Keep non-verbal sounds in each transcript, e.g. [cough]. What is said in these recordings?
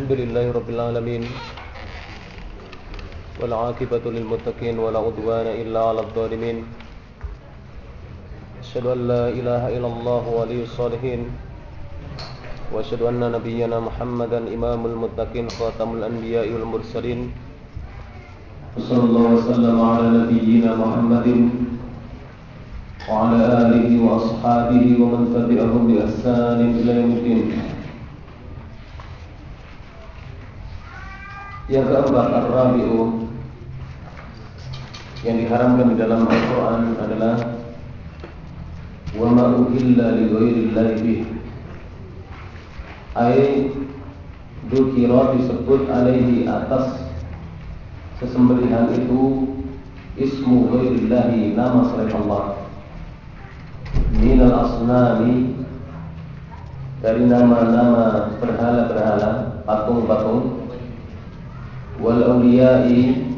الحمد لله رب العالمين والعاقبة للمتقين ولا عدوان إلا على الظالمين. أشهد أن لا إله إلا الله ولي الصالحين. وأشهد أن نبينا محمدا إمام المتقين خاتم الأنبياء والمرسلين. صلى الله وسلم على نبينا محمد وعلى آله وأصحابه ومن تبعهم بإحسان إلى يوم الدين. Yang keempat Ar-Rabi'u. Yang diharamkan di dalam Al-Quran adalah Wa ma'uhilla li ghairillahi bih. Ay Dukira disebut alaihi atas Sesembelihan itu Ismu ghairillahi Nama selain Allah. Minal asnami Dari nama-nama berhala-berhala Patung-patung wal awliya'i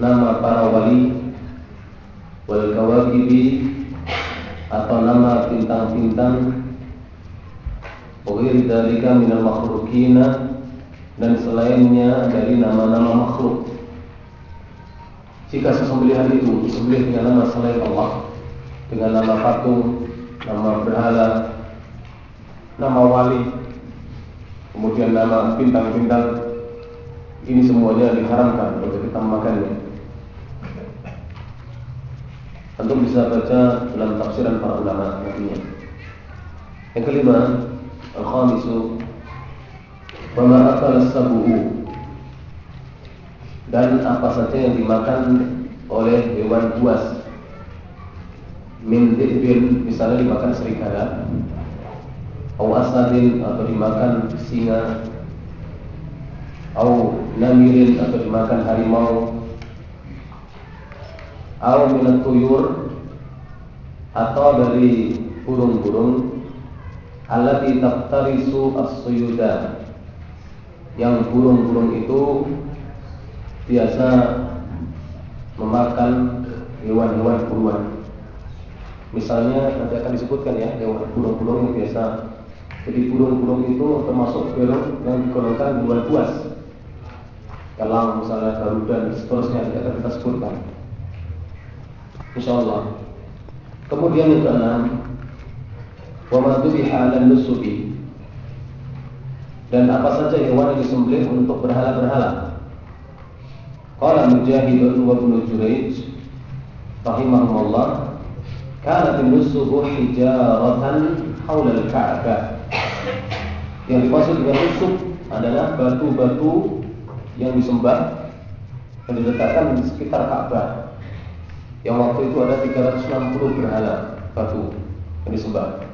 nama para wali wal kawakibi atau nama bintang-bintang Wahir dalika minal makhlukina dan selainnya dari nama-nama makhluk. Jika sesembelihan itu disembelih dengan nama selain Allah, dengan nama patung, nama berhala, nama wali, kemudian nama bintang-bintang ini semuanya diharamkan untuk kita memakannya. Antum bisa baca dalam tafsiran para ulama nantinya. Yang kelima, al-khamisu wa ma sabuhu dan apa saja yang dimakan oleh hewan buas min bin misalnya dimakan serigala atau asadin atau dimakan singa atau namirin atau dimakan harimau. Atau minat tuyur. Atau dari burung-burung. Allati taftarisu as-suyuda. Yang burung-burung itu biasa memakan hewan-hewan buruan. Misalnya nanti akan disebutkan ya hewan burung-burung yang biasa. Jadi burung-burung itu termasuk burung yang digolongkan buruan buas Kalang misalnya Garuda dan seterusnya yang akan kita sebutkan. Insya Allah. Kemudian yang keenam, wa ma dan nusubi dan apa saja hewan yang disembelih untuk berhala-berhala. Qala Mujahid wa Ibnu Jurayj rahimahumullah kana nusubu hijaratan haula al-Ka'bah. Yang dimaksud dengan nusuk adalah batu-batu yang disembah dan diletakkan di sekitar Ka'bah. Yang waktu itu ada 360 berhala batu yang disembah.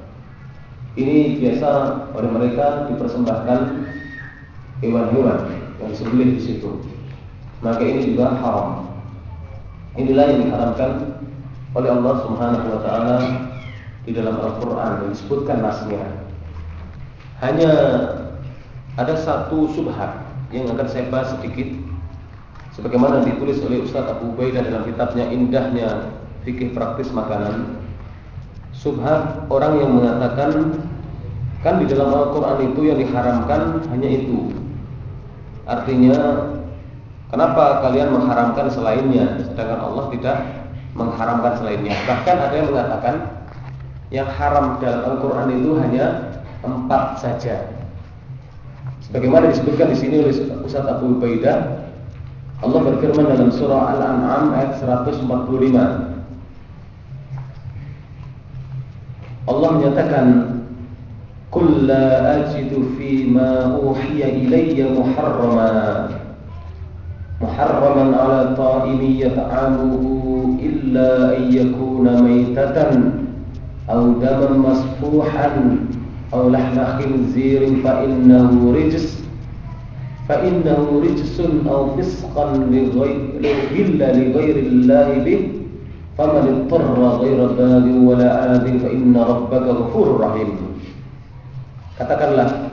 Ini biasa oleh mereka dipersembahkan hewan-hewan yang disembelih di situ. Maka ini juga haram. Inilah yang diharamkan oleh Allah Subhanahu wa taala di dalam Al-Qur'an yang disebutkan nasnya. Hanya ada satu subhat yang akan saya bahas sedikit sebagaimana ditulis oleh Ustaz Abu Ubaidah dalam kitabnya Indahnya Fikih Praktis Makanan. Subhat orang yang mengatakan kan di dalam Al-Qur'an itu yang diharamkan hanya itu. Artinya kenapa kalian mengharamkan selainnya sedangkan Allah tidak mengharamkan selainnya? Bahkan ada yang mengatakan yang haram dalam Al-Qur'an itu hanya empat saja Bagaimana disebutkan di sini oleh Ustaz Abu Ubaidah? Allah berfirman dalam surah Al-An'am ayat 145 Allah menyatakan Qul la ajidu fi ma uhiya ilayya muharrama. Muharraman ala ta'imi yata'amuhu illa an yakuna maytatan aw daman masfuhan أو لحم خنزير فإنه رجس فإنه رجس أو فسقا إلا لغير الله به فمن اضطر غير باغ ولا عاد فإن ربك غفور رحيم Katakanlah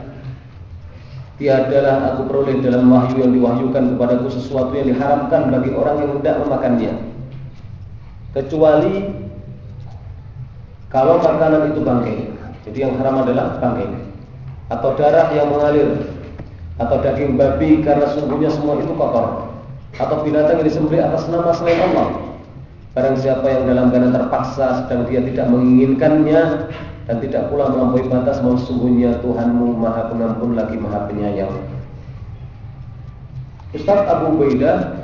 Tiadalah aku peroleh dalam wahyu yang diwahyukan kepadaku sesuatu yang diharamkan bagi orang yang tidak memakannya Kecuali Kalau makanan itu bangkai jadi yang haram adalah bangkai atau darah yang mengalir. Atau daging babi karena sungguhnya semua itu kotor. Atau binatang yang disembelih atas nama selain Allah. Barang siapa yang dalam keadaan terpaksa sedang dia tidak menginginkannya dan tidak pula melampaui batas bahwa sesungguhnya Tuhanmu Maha Pengampun lagi Maha Penyayang. Ustaz Abu Ubaidah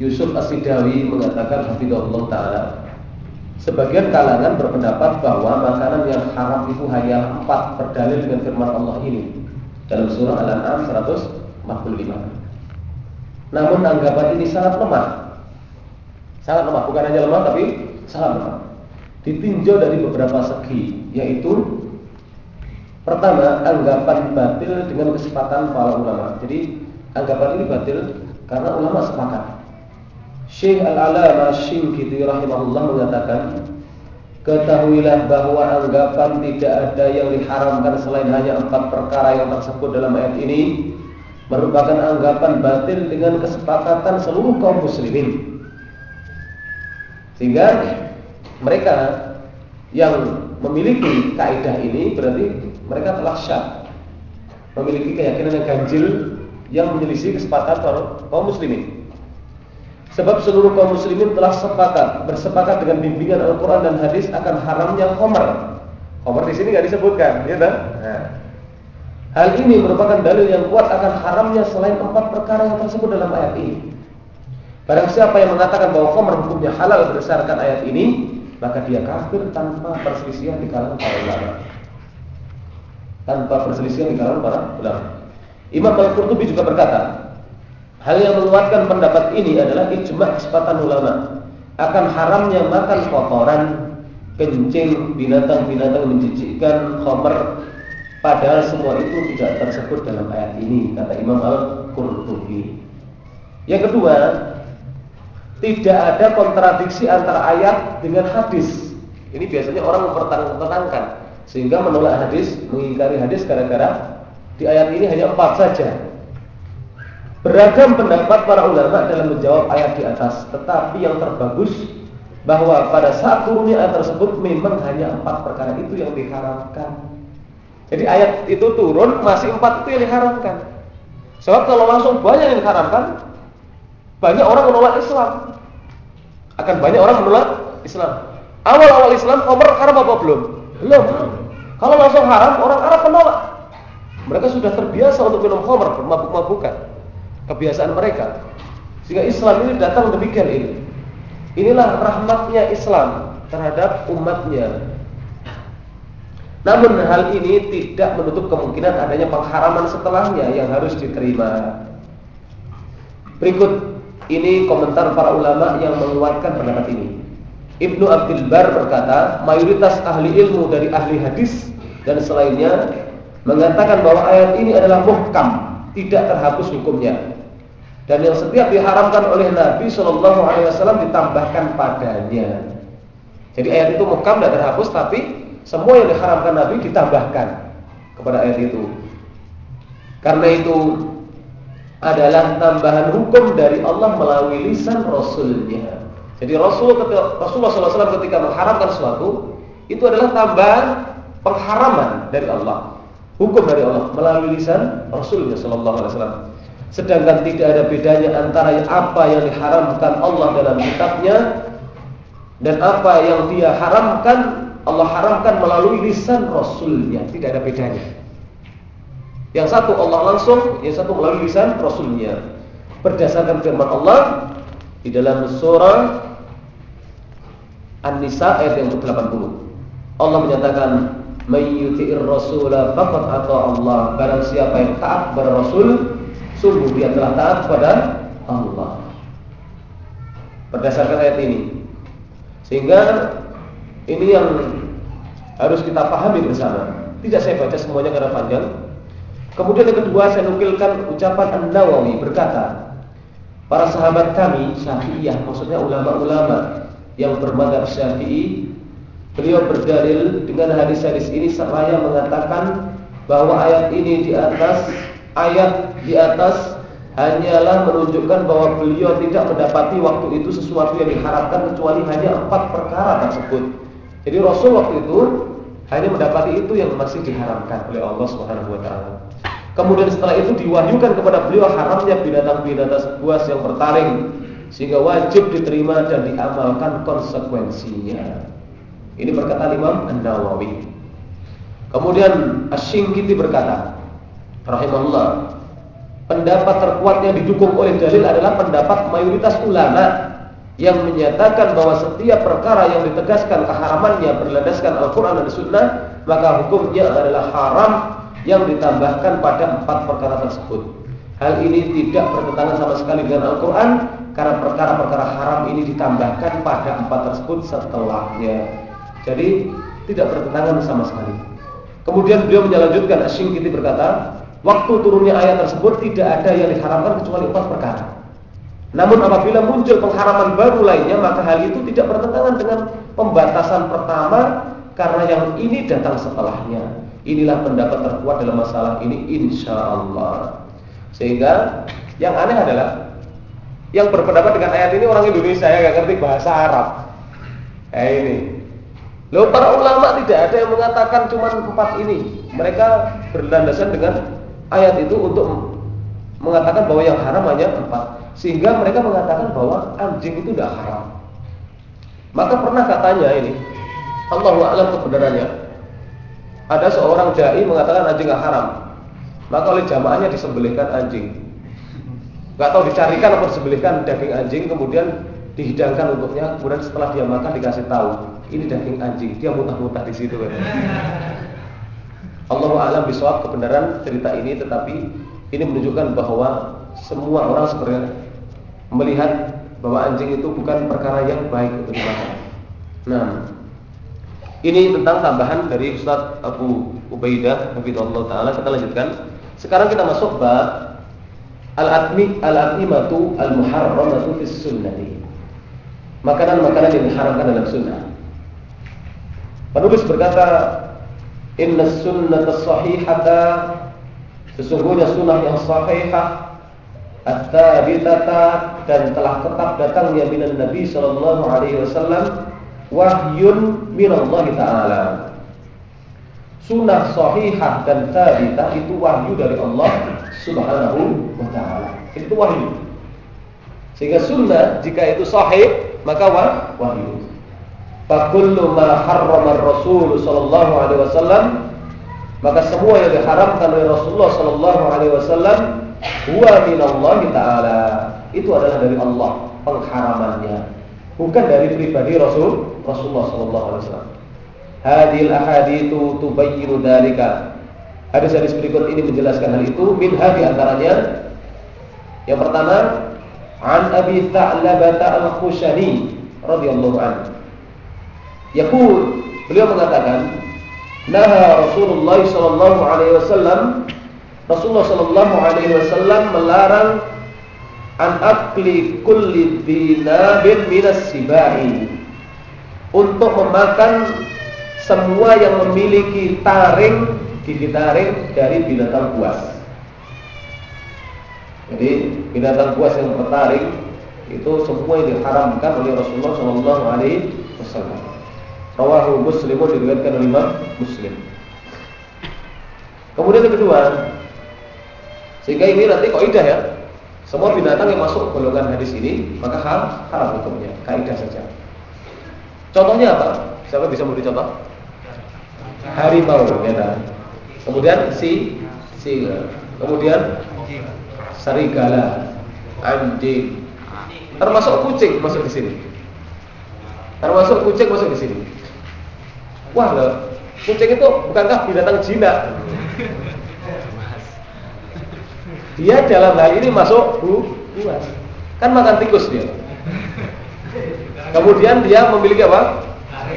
Yusuf Asidawi mengatakan Hafidhullah Ta'ala Sebagian kalangan berpendapat bahwa makanan yang haram itu hanya empat berdalil dengan firman Allah ini dalam surah Al-An'am 145. Namun anggapan ini sangat lemah. Sangat lemah, bukan hanya lemah tapi sangat lemah. Ditinjau dari beberapa segi, yaitu pertama anggapan batil dengan kesepakatan para ulama. Jadi anggapan ini batil karena ulama sepakat. Syekh Al-Alama Syingkiti rahimahullah mengatakan Ketahuilah bahwa anggapan tidak ada yang diharamkan selain hanya empat perkara yang tersebut dalam ayat ini merupakan anggapan batil dengan kesepakatan seluruh kaum muslimin. Sehingga mereka yang memiliki kaidah ini berarti mereka telah syak memiliki keyakinan yang ganjil yang menyelisih kesepakatan kaum muslimin. Sebab seluruh kaum muslimin telah sepakat bersepakat dengan bimbingan Al-Qur'an dan hadis akan haramnya khamr. Khamr di sini nggak disebutkan, ya kan? Nah. Hal ini merupakan dalil yang kuat akan haramnya selain empat perkara yang tersebut dalam ayat ini. Barang siapa yang mengatakan bahwa khamr hukumnya halal berdasarkan ayat ini, maka dia kafir tanpa perselisihan di kalangan para ulama. Tanpa perselisihan di kalangan para ulama. Imam Al-Qurtubi juga berkata, Hal yang menguatkan pendapat ini adalah ijma' kesepakatan ulama akan haramnya makan kotoran, kencing, binatang-binatang menjijikkan, khomer padahal semua itu tidak tersebut dalam ayat ini kata Imam Al-Qurtubi. Yang kedua, tidak ada kontradiksi antara ayat dengan hadis. Ini biasanya orang mempertentangkan sehingga menolak hadis, mengingkari hadis gara-gara di ayat ini hanya empat saja. Beragam pendapat para ulama dalam menjawab ayat di atas, tetapi yang terbagus bahwa pada saat turunnya ayat tersebut memang hanya empat perkara itu yang diharamkan. Jadi ayat itu turun masih empat itu yang diharamkan. Sebab kalau langsung banyak yang diharamkan, banyak orang menolak Islam. Akan banyak orang menolak Islam. Awal-awal Islam Umar haram apa belum? Belum. Kalau langsung haram, orang Arab menolak. Mereka sudah terbiasa untuk minum khamr, mabuk-mabukan kebiasaan mereka. Sehingga Islam ini datang demikian ini. Inilah rahmatnya Islam terhadap umatnya. Namun hal ini tidak menutup kemungkinan adanya pengharaman setelahnya yang harus diterima. Berikut ini komentar para ulama yang menguatkan pendapat ini. Ibnu Abdul Bar berkata, mayoritas ahli ilmu dari ahli hadis dan selainnya mengatakan bahwa ayat ini adalah muhkam, tidak terhapus hukumnya. Dan yang setiap diharamkan oleh Nabi Shallallahu Alaihi Wasallam ditambahkan padanya. Jadi ayat itu mukam tidak terhapus, tapi semua yang diharamkan Nabi ditambahkan kepada ayat itu. Karena itu adalah tambahan hukum dari Allah melalui lisan Rasulnya. Jadi Rasul ketika, Rasulullah SAW ketika mengharamkan sesuatu itu adalah tambahan pengharaman dari Allah, hukum dari Allah melalui lisan Rasulnya Sallallahu Alaihi Wasallam. Sedangkan tidak ada bedanya antara apa yang diharamkan Allah dalam kitabnya dan apa yang dia haramkan Allah haramkan melalui lisan Rasulnya. Tidak ada bedanya. Yang satu Allah langsung, yang satu melalui lisan Rasulnya. Berdasarkan firman Allah di dalam surah An-Nisa ayat yang ke-80. Allah menyatakan mayyuti'ir rasula faqad ata Allah. Barang siapa yang taat Rasul, sungguh dia telah taat kepada Allah. Berdasarkan ayat ini. Sehingga ini yang harus kita pahami bersama. Tidak saya baca semuanya karena panjang. Kemudian yang kedua saya nukilkan ucapan An-Nawawi berkata, para sahabat kami Syafi'iyah, maksudnya ulama-ulama yang bermadhab Syafi'i, beliau berdalil dengan hadis-hadis ini seraya mengatakan bahwa ayat ini di atas ayat di atas hanyalah menunjukkan bahwa beliau tidak mendapati waktu itu sesuatu yang diharapkan kecuali hanya empat perkara tersebut. Jadi Rasul waktu itu hanya mendapati itu yang masih diharamkan oleh Allah Subhanahu wa taala. Kemudian setelah itu diwahyukan kepada beliau haramnya binatang-binatang buas yang bertaring sehingga wajib diterima dan diamalkan konsekuensinya. Ini berkata Imam An-Nawawi. Kemudian Asy-Syinkiti berkata, rahimahullah, pendapat terkuat yang didukung oleh dalil adalah pendapat mayoritas ulama yang menyatakan bahwa setiap perkara yang ditegaskan keharamannya berlandaskan Al-Quran dan Sunnah maka hukumnya adalah haram yang ditambahkan pada empat perkara tersebut. Hal ini tidak bertentangan sama sekali dengan Al-Quran karena perkara-perkara haram ini ditambahkan pada empat tersebut setelahnya. Jadi tidak bertentangan sama sekali. Kemudian beliau menyalahkan Asyingkiti berkata, waktu turunnya ayat tersebut tidak ada yang diharamkan kecuali empat perkara. Namun apabila muncul pengharaman baru lainnya maka hal itu tidak bertentangan dengan pembatasan pertama karena yang ini datang setelahnya. Inilah pendapat terkuat dalam masalah ini insya Allah. Sehingga yang aneh adalah yang berpendapat dengan ayat ini orang Indonesia yang nggak ngerti bahasa Arab. Eh ini. Loh para ulama tidak ada yang mengatakan cuma empat ini. Mereka berlandasan dengan ayat itu untuk mengatakan bahwa yang haram hanya empat. Sehingga mereka mengatakan bahwa anjing itu tidak haram. Maka pernah katanya ini, Allah alam kebenarannya. Ada seorang jai mengatakan anjing tidak haram. Maka oleh jamaahnya disembelihkan anjing. Gak tahu dicarikan atau disembelihkan daging anjing, kemudian dihidangkan untuknya, kemudian setelah dia makan dikasih tahu, ini daging anjing. Dia mutah-mutah di situ. Allah alam bisawab kebenaran cerita ini, tetapi ini menunjukkan bahwa semua orang sebenarnya melihat bahwa anjing itu bukan perkara yang baik untuk dimakan. Nah, ini tentang tambahan dari Ustaz Abu Ubaidah Allah taala kita lanjutkan. Sekarang kita masuk bab al-atmi al-atimatu al-muharramatu fis sunnati. Makanan-makanan yang diharamkan dalam sunnah. Penulis berkata, "Inna sunnata sahihata" Sesungguhnya sunnah yang sahihah at-tabitata dan telah tetap datangnya minan Nabi sallallahu alaihi wasallam wahyun minallah taala. Sunnah sahihah dan tabitah itu wahyu dari Allah Subhanahu wa taala. Itu wahyu. Sehingga sunnah jika itu sahih maka wah, wahyu. Fakullu ma harrama Rasul sallallahu alaihi wasallam maka semua yang diharamkan oleh Rasulullah sallallahu alaihi wasallam huwa minallahi taala. Itu adalah dari Allah pengharamannya, bukan dari pribadi Rasul Rasulullah sallallahu alaihi wasallam. Hadil ahaditsu tubayyinu dzalika. Hadis-hadis berikut ini menjelaskan hal itu. Min hadi antaranya yang pertama an Abi Tha'labah al-Khushani radhiyallahu anhu. Yaqul beliau mengatakan Naha Rasulullah sallallahu alaihi wasallam Rasulullah Shallallahu Alaihi Wasallam melarang an akli kulli dinabin minas sibai untuk memakan semua yang memiliki taring gigi taring dari binatang buas. Jadi binatang buas yang bertaring itu semua yang diharamkan oleh Rasulullah Shallallahu Alaihi Wasallam. Rawahu Muslimun diriwayatkan oleh Imam Muslim. Kemudian yang kedua, sehingga ini nanti kaidah ya. Semua binatang yang masuk golongan hadis ini maka haram, haram hukumnya. Kaidah saja. Contohnya apa? Siapa bisa memberi contoh? Harimau, ya kan? Kemudian si si kemudian serigala, anjing, termasuk kucing masuk di sini. Termasuk kucing masuk di sini. Wah, loh, kucing itu bukankah binatang jinak? Dia dalam hal ini masuk bu, buas. Kan makan tikus dia. Kemudian dia memiliki apa?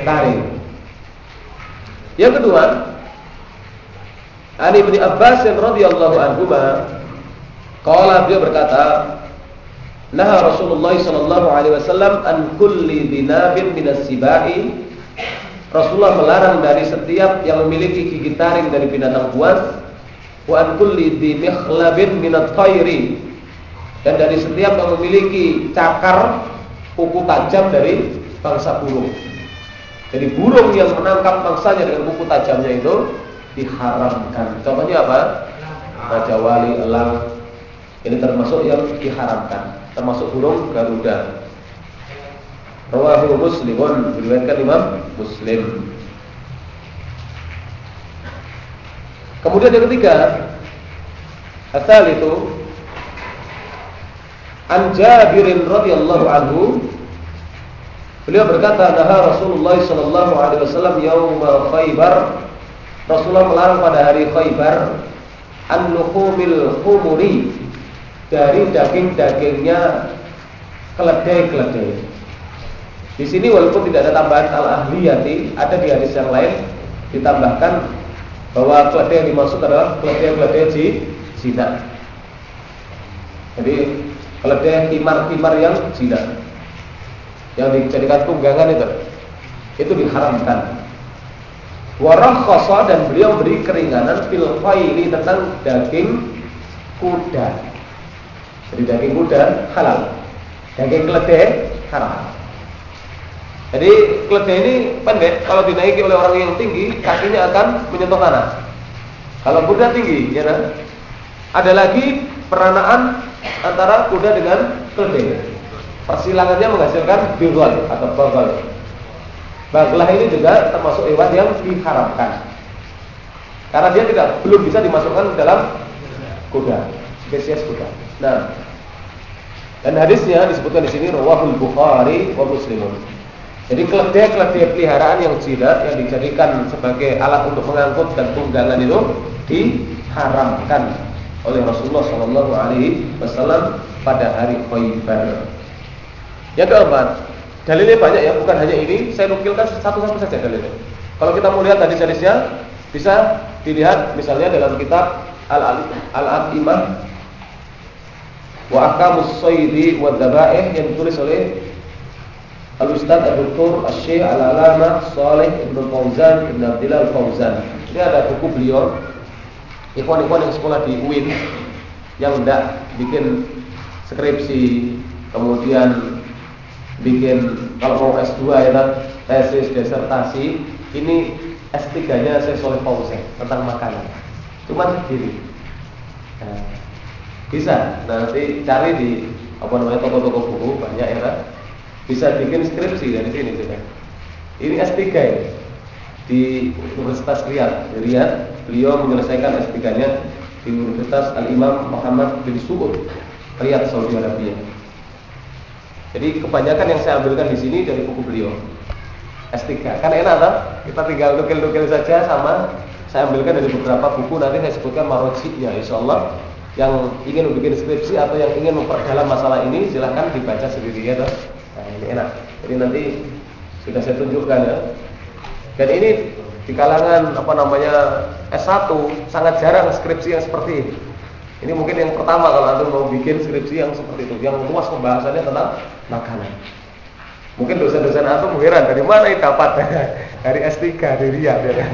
Taring. Yang kedua, Ali bin Abbas radhiyallahu anhu qala dia berkata, Nah Rasulullah sallallahu alaihi wasallam an kulli dinabin minas sibai. Rasulullah melarang dari setiap yang memiliki gigi taring dari binatang buas wa an kulli dhi mikhlabin min at-tayri dan dari setiap yang memiliki cakar kuku tajam dari bangsa burung. Jadi burung yang menangkap mangsanya dengan kuku tajamnya itu diharamkan. Contohnya apa? raja wali, elang. Ini termasuk yang diharamkan, termasuk burung garuda. Rawahu Muslimun diriwayatkan Imam Muslim. Kemudian yang ketiga, asal itu An Jabirin radhiyallahu anhu Beliau berkata, "Naha Rasulullah sallallahu alaihi wasallam yaum Khaybar." Rasulullah melarang pada hari Khaybar an luhumil humuri dari daging-dagingnya keledai-keledai. Di sini walaupun tidak ada tambahan al-ahliyati, ada di hadis yang lain ditambahkan bahwa keledai yang dimaksud adalah keledai-keledai jinak. Jadi keledai timar-timar yang jinak. Yang dijadikan tunggangan itu. Itu diharamkan. Warakhasa dan beliau beri keringanan fil khairi tentang daging kuda. Jadi daging kuda halal. Daging keledai haram jadi keledai ini pendek kalau dinaiki oleh orang yang tinggi kakinya akan menyentuh tanah kalau kuda tinggi ya kan? ada lagi peranaan antara kuda dengan keledai persilangannya menghasilkan birwal atau bagal. Baglah ini juga termasuk hewan yang diharamkan. Karena dia tidak belum bisa dimasukkan dalam kuda, spesies kuda. Nah, dan hadisnya disebutkan di sini rawahul Bukhari wa Muslimun. Jadi keledai-keledai peliharaan yang jinak yang dijadikan sebagai alat untuk mengangkut dan tunggangan itu diharamkan oleh Rasulullah Shallallahu Alaihi Wasallam pada hari Khaybar. Yang keempat, dalilnya banyak ya, bukan hanya ini. Saya nukilkan satu-satu saja dalilnya. Kalau kita mau lihat hadis-hadisnya, bisa dilihat misalnya dalam kitab Al-Al-Imah wa Ahkamus Sayyidi wa Dzabaih yang ditulis oleh Al-Ustaz Al-Doktor Al-Syekh Al-Alama Saleh Ibn Fauzan Ibn Abdillah Al-Fauzan Ini ada buku beliau Ikhwan-ikhwan yang sekolah di UIN Yang tidak bikin skripsi Kemudian bikin kalau mau S2 ya tesis disertasi, ini S3-nya saya Soleh Fauzan tentang makanan. Cuma sendiri. Nah, bisa nanti cari di apa namanya toko-toko buku banyak ya kan. Bisa bikin skripsi dari sini sudah. Ini S3 ya. di Universitas Riyadh. Di beliau menyelesaikan S3-nya di Universitas Al Imam Muhammad bin Suud, Riyadh Saudi Arabia. Jadi kebanyakan yang saya ambilkan di sini dari buku beliau S3. Kan enak kan? Kita tinggal nukil-nukil saja sama saya ambilkan dari beberapa buku nanti saya sebutkan marojiknya insya Allah yang ingin membuat skripsi atau yang ingin memperdalam masalah ini silahkan dibaca sendiri ya toh. Ini enak. Jadi nanti sudah saya tunjukkan ya. Dan ini di kalangan apa namanya S1 sangat jarang skripsi yang seperti ini. Ini mungkin yang pertama kalau anda mau bikin skripsi yang seperti itu, yang luas pembahasannya tentang makanan. Mungkin dosen-dosen antum heran dari mana ini dapat [laughs] dari S3 dari Riyadh ya.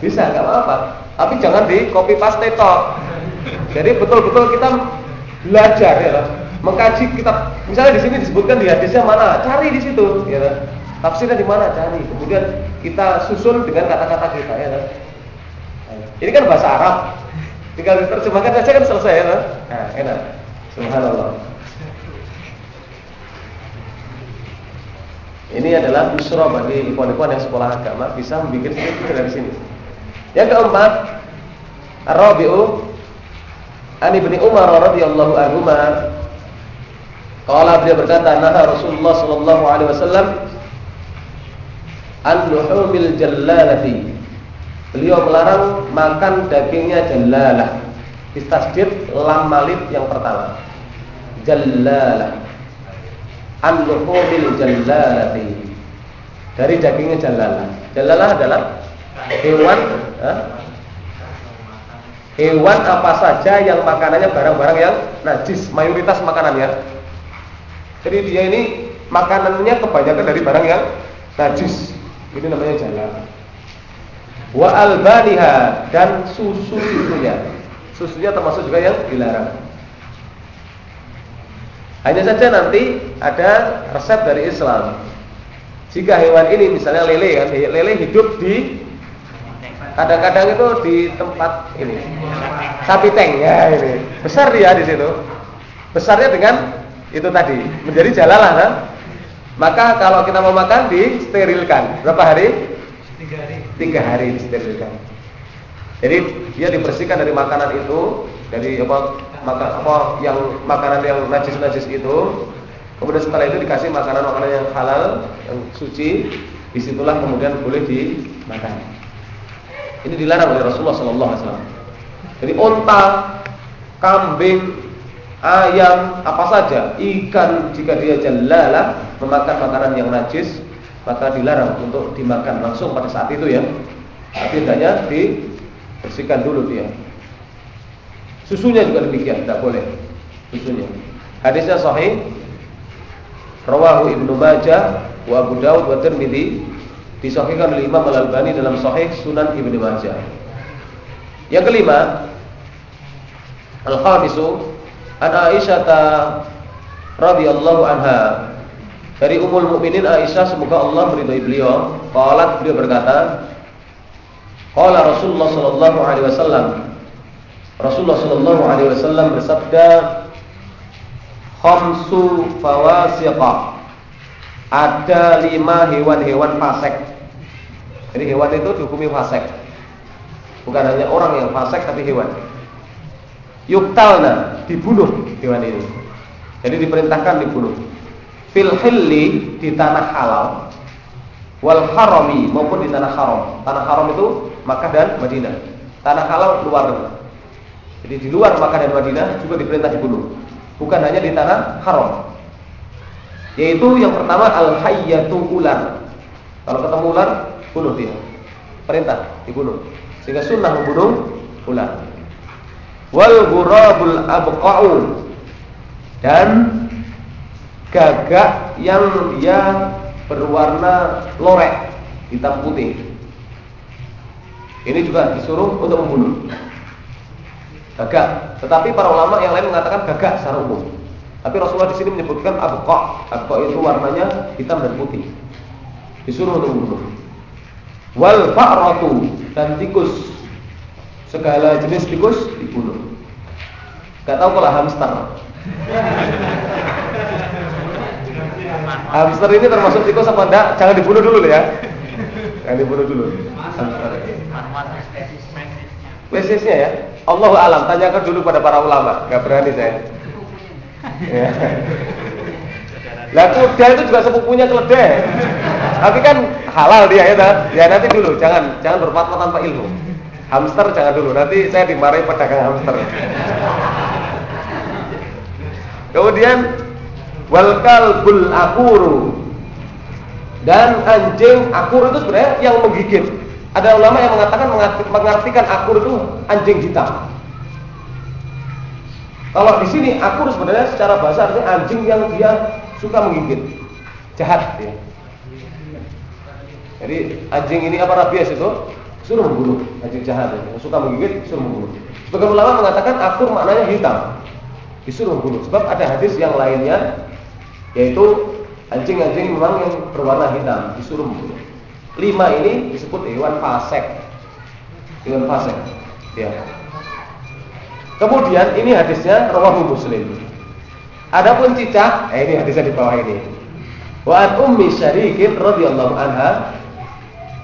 Bisa nggak apa-apa, tapi jangan di copy paste toh. Jadi betul-betul kita belajar ya, mengkaji kitab. Misalnya di sini disebutkan di hadisnya mana, cari di situ ya. Tafsirnya di mana cari. Kemudian kita susun dengan kata-kata kita ya. Ini kan bahasa Arab. Tinggal diterjemahkan saja kan selesai ya. Nah, enak. Subhanallah. Ini adalah busro bagi ikhwan-ikhwan yang sekolah agama bisa membuat sedikit dari sini. Yang keempat, Ar-Rabi'u Ani bin Umar radhiyallahu anhu Qala beliau berkata, "Naha Rasulullah sallallahu alaihi wasallam an luhumil jallalati." Beliau melarang makan dagingnya jallalah. Distasdid lam malid yang pertama. Jallalah an luhumil jallalati dari dagingnya jallalah. Jallalah adalah hewan hewan apa saja yang makanannya barang-barang yang najis, mayoritas makanannya. Jadi dia ini makanannya kebanyakan dari barang yang najis. Ini namanya jallalah. Wa albaniha dan susu susunya. Susunya termasuk juga yang dilarang. Hanya saja nanti ada resep dari Islam. Jika hewan ini misalnya lele kan, lele hidup di kadang-kadang itu di tempat ini sapi tank ya ini besar dia di situ besarnya dengan itu tadi. Menjadi jalalah kan maka kalau kita mau makan disterilkan. Berapa hari? Tiga hari. Tiga hari disterilkan. Jadi dia dibersihkan dari makanan itu dari apa makan apa yang makanan yang najis-najis itu. Kemudian setelah itu dikasih makanan-makanan yang halal yang suci. Di situlah kemudian boleh dimakan. Ini dilarang oleh Rasulullah Sallallahu Alaihi Wasallam. Jadi onta kambing ayam, apa saja, ikan jika dia jalala memakan makanan yang najis, maka dilarang untuk dimakan langsung pada saat itu ya. Tapi hendaknya dibersihkan dulu dia. Susunya juga demikian, tidak boleh. Susunya. Hadisnya sahih. Rawahu Ibnu Majah wa Abu Dawud wa Tirmidzi disahihkan oleh Imam Al-Albani dalam Sahih Sunan Ibnu Majah. Yang kelima, Al-Khamisu An Aisyah radhiyallahu anha dari Ummul Mukminin Aisyah semoga Allah meridhai beliau, qalat beliau berkata, qala Rasulullah sallallahu alaihi wasallam Rasulullah sallallahu alaihi wasallam bersabda, khamsu fawasiqa. Ada lima hewan-hewan fasik. Jadi hewan itu dihukumi fasik. Bukan hanya orang yang fasik tapi hewan yuktalna dibunuh hewan ini. Jadi diperintahkan dibunuh. Fil di tanah halal wal harami maupun di tanah haram. Tanah haram itu Makkah dan Madinah. Tanah halal luar. Jadi di luar Makkah dan Madinah juga diperintah dibunuh. Bukan hanya di tanah haram. Yaitu yang pertama al hayyatu ular. Kalau ketemu ular, bunuh dia. Perintah dibunuh. Sehingga sunnah membunuh ular wal ghurabul abqa'u dan gagak yang dia berwarna lorek hitam putih. Ini juga disuruh untuk membunuh gagak. Tetapi para ulama yang lain mengatakan gagak secara umum. Tapi Rasulullah di sini menyebutkan abqa. Abqa itu warnanya hitam dan putih. Disuruh untuk membunuh. Wal fa'ratu dan tikus segala jenis tikus dibunuh. Gak tahu kalau hamster. hamster ini termasuk tikus apa enggak? Jangan dibunuh dulu ya. Jangan dibunuh dulu. Spesiesnya ya. Allah alam. Tanyakan dulu pada para ulama. Gak berani saya. Ya. Lah kuda itu juga sepupunya keledai. Tapi kan halal dia ya, ya nanti dulu, jangan jangan berfatwa tanpa ilmu. Hamster jangan dulu, nanti saya dimarahi pedagang hamster. Kemudian wal kalbul akuru dan anjing akur itu sebenarnya yang menggigit. Ada ulama yang mengatakan mengartikan akur itu anjing hitam. Kalau di sini akur sebenarnya secara bahasa artinya anjing yang dia suka menggigit, jahat ya. Jadi anjing ini apa rabies itu suruh membunuh anjing jahat yang suka menggigit suruh membunuh. Sebagian ulama mengatakan akur maknanya hitam, disuruh membunuh. Sebab ada hadis yang lainnya yaitu anjing-anjing memang yang berwarna hitam disuruh membunuh. Lima ini disebut hewan fasek, hewan fasek. Ya. Kemudian ini hadisnya rawahu Muslim. Adapun cicak, eh ini hadisnya di bawah ini. Wa ummi syarikin radhiyallahu anha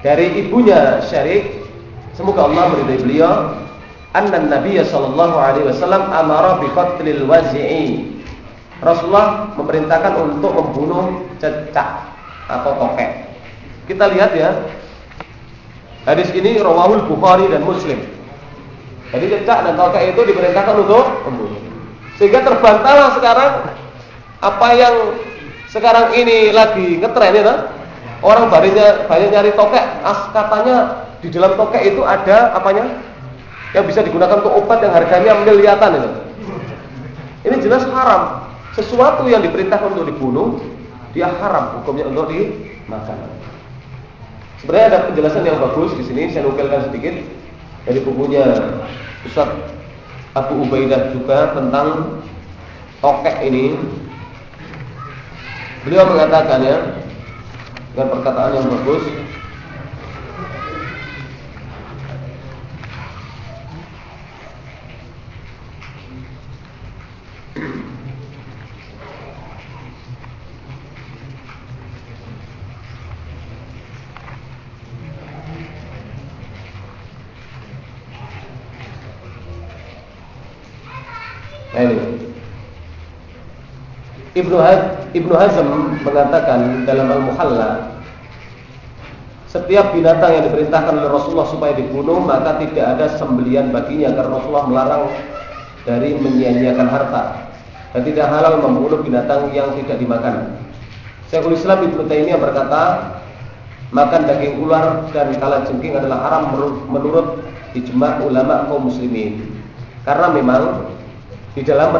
dari ibunya Syarik semoga Allah meridai beliau anna Nabi sallallahu alaihi wasallam amara bi qatlil wazi'i. Rasulullah memerintahkan untuk membunuh cecak atau tokek. Kita lihat ya hadis ini rawahul Bukhari dan Muslim. Jadi cecak dan tokek itu diperintahkan untuk membunuh. Sehingga terbantahlah sekarang apa yang sekarang ini lagi ngetren ya Orang banyak banyak nyari tokek, as katanya di dalam tokek itu ada apanya? Yang bisa digunakan untuk obat yang harganya miliatan itu. Ini jelas haram. Sesuatu yang diperintahkan untuk dibunuh, dia haram hukumnya untuk dimakan. Sebenarnya ada penjelasan yang bagus di sini, saya nukilkan sedikit dari bukunya Ustaz Abu Ubaidah juga tentang tokek ini. Beliau mengatakan ya, dengan perkataan yang bagus Nah ini. Ibnu, Ibnu Hazm mengatakan dalam Al-Muhalla setiap binatang yang diperintahkan oleh Rasulullah supaya dibunuh maka tidak ada sembelian baginya karena Rasulullah melarang dari menyia-nyiakan harta dan tidak halal membunuh binatang yang tidak dimakan. Syekhul Islam Ibnu Taimiyah berkata, makan daging ular dan kalajengking adalah haram menurut ijma ulama kaum muslimin. Karena memang di dalam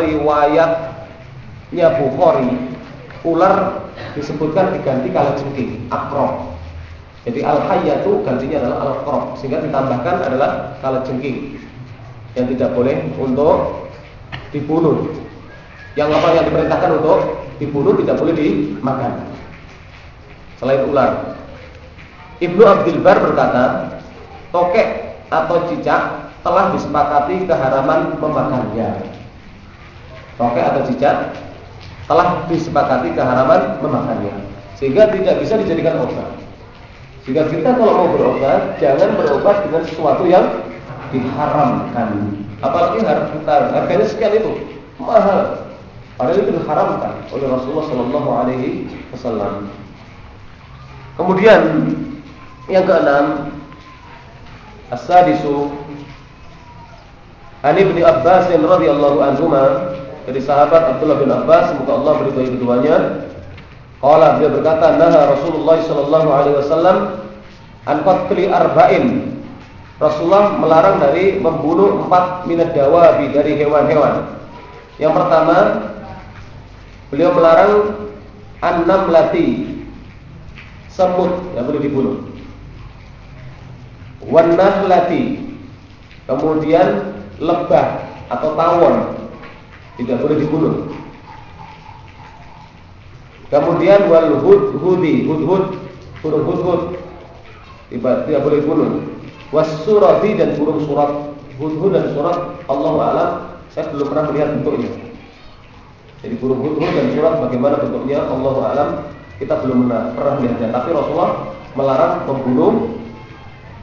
riwayatnya Bukhari ular disebutkan diganti kalajengking, akrob. Jadi al hayyatu gantinya adalah al sehingga ditambahkan adalah kalajengking yang tidak boleh untuk dibunuh. Yang apa yang diperintahkan untuk dibunuh tidak boleh dimakan. Selain ular. Ibnu Abdul Bar berkata, tokek atau cicak telah disepakati keharaman memakannya. Tokek atau cicak telah disepakati keharaman memakannya. Sehingga tidak bisa dijadikan obat. Jika kita kalau mau berobat, jangan berobat dengan sesuatu yang diharamkan. Apalagi harga harganya sekian itu mahal. Padahal itu diharamkan oleh Rasulullah Shallallahu Alaihi Wasallam. Kemudian yang keenam, as-sadisu Ani bin Abbas radhiyallahu anhu dari sahabat Abdullah bin Abbas semoga Allah meridhai keduanya Qala dia berkata, "Naha Rasulullah sallallahu alaihi wasallam an qatli arba'in." Rasulullah melarang dari membunuh empat minat dawabi dari hewan-hewan. Yang pertama, beliau melarang enam lati semut yang boleh dibunuh. Wanah lati, kemudian lebah atau tawon tidak boleh dibunuh. Kemudian wal hud hudi hud hud burung hud hud tidak boleh bunuh. Wasurati dan burung surat hud hud dan surat Allah alam saya belum pernah melihat bentuknya. Jadi burung hud hud dan surat bagaimana bentuknya Allah alam kita belum pernah melihatnya. Tapi Rasulullah melarang membunuh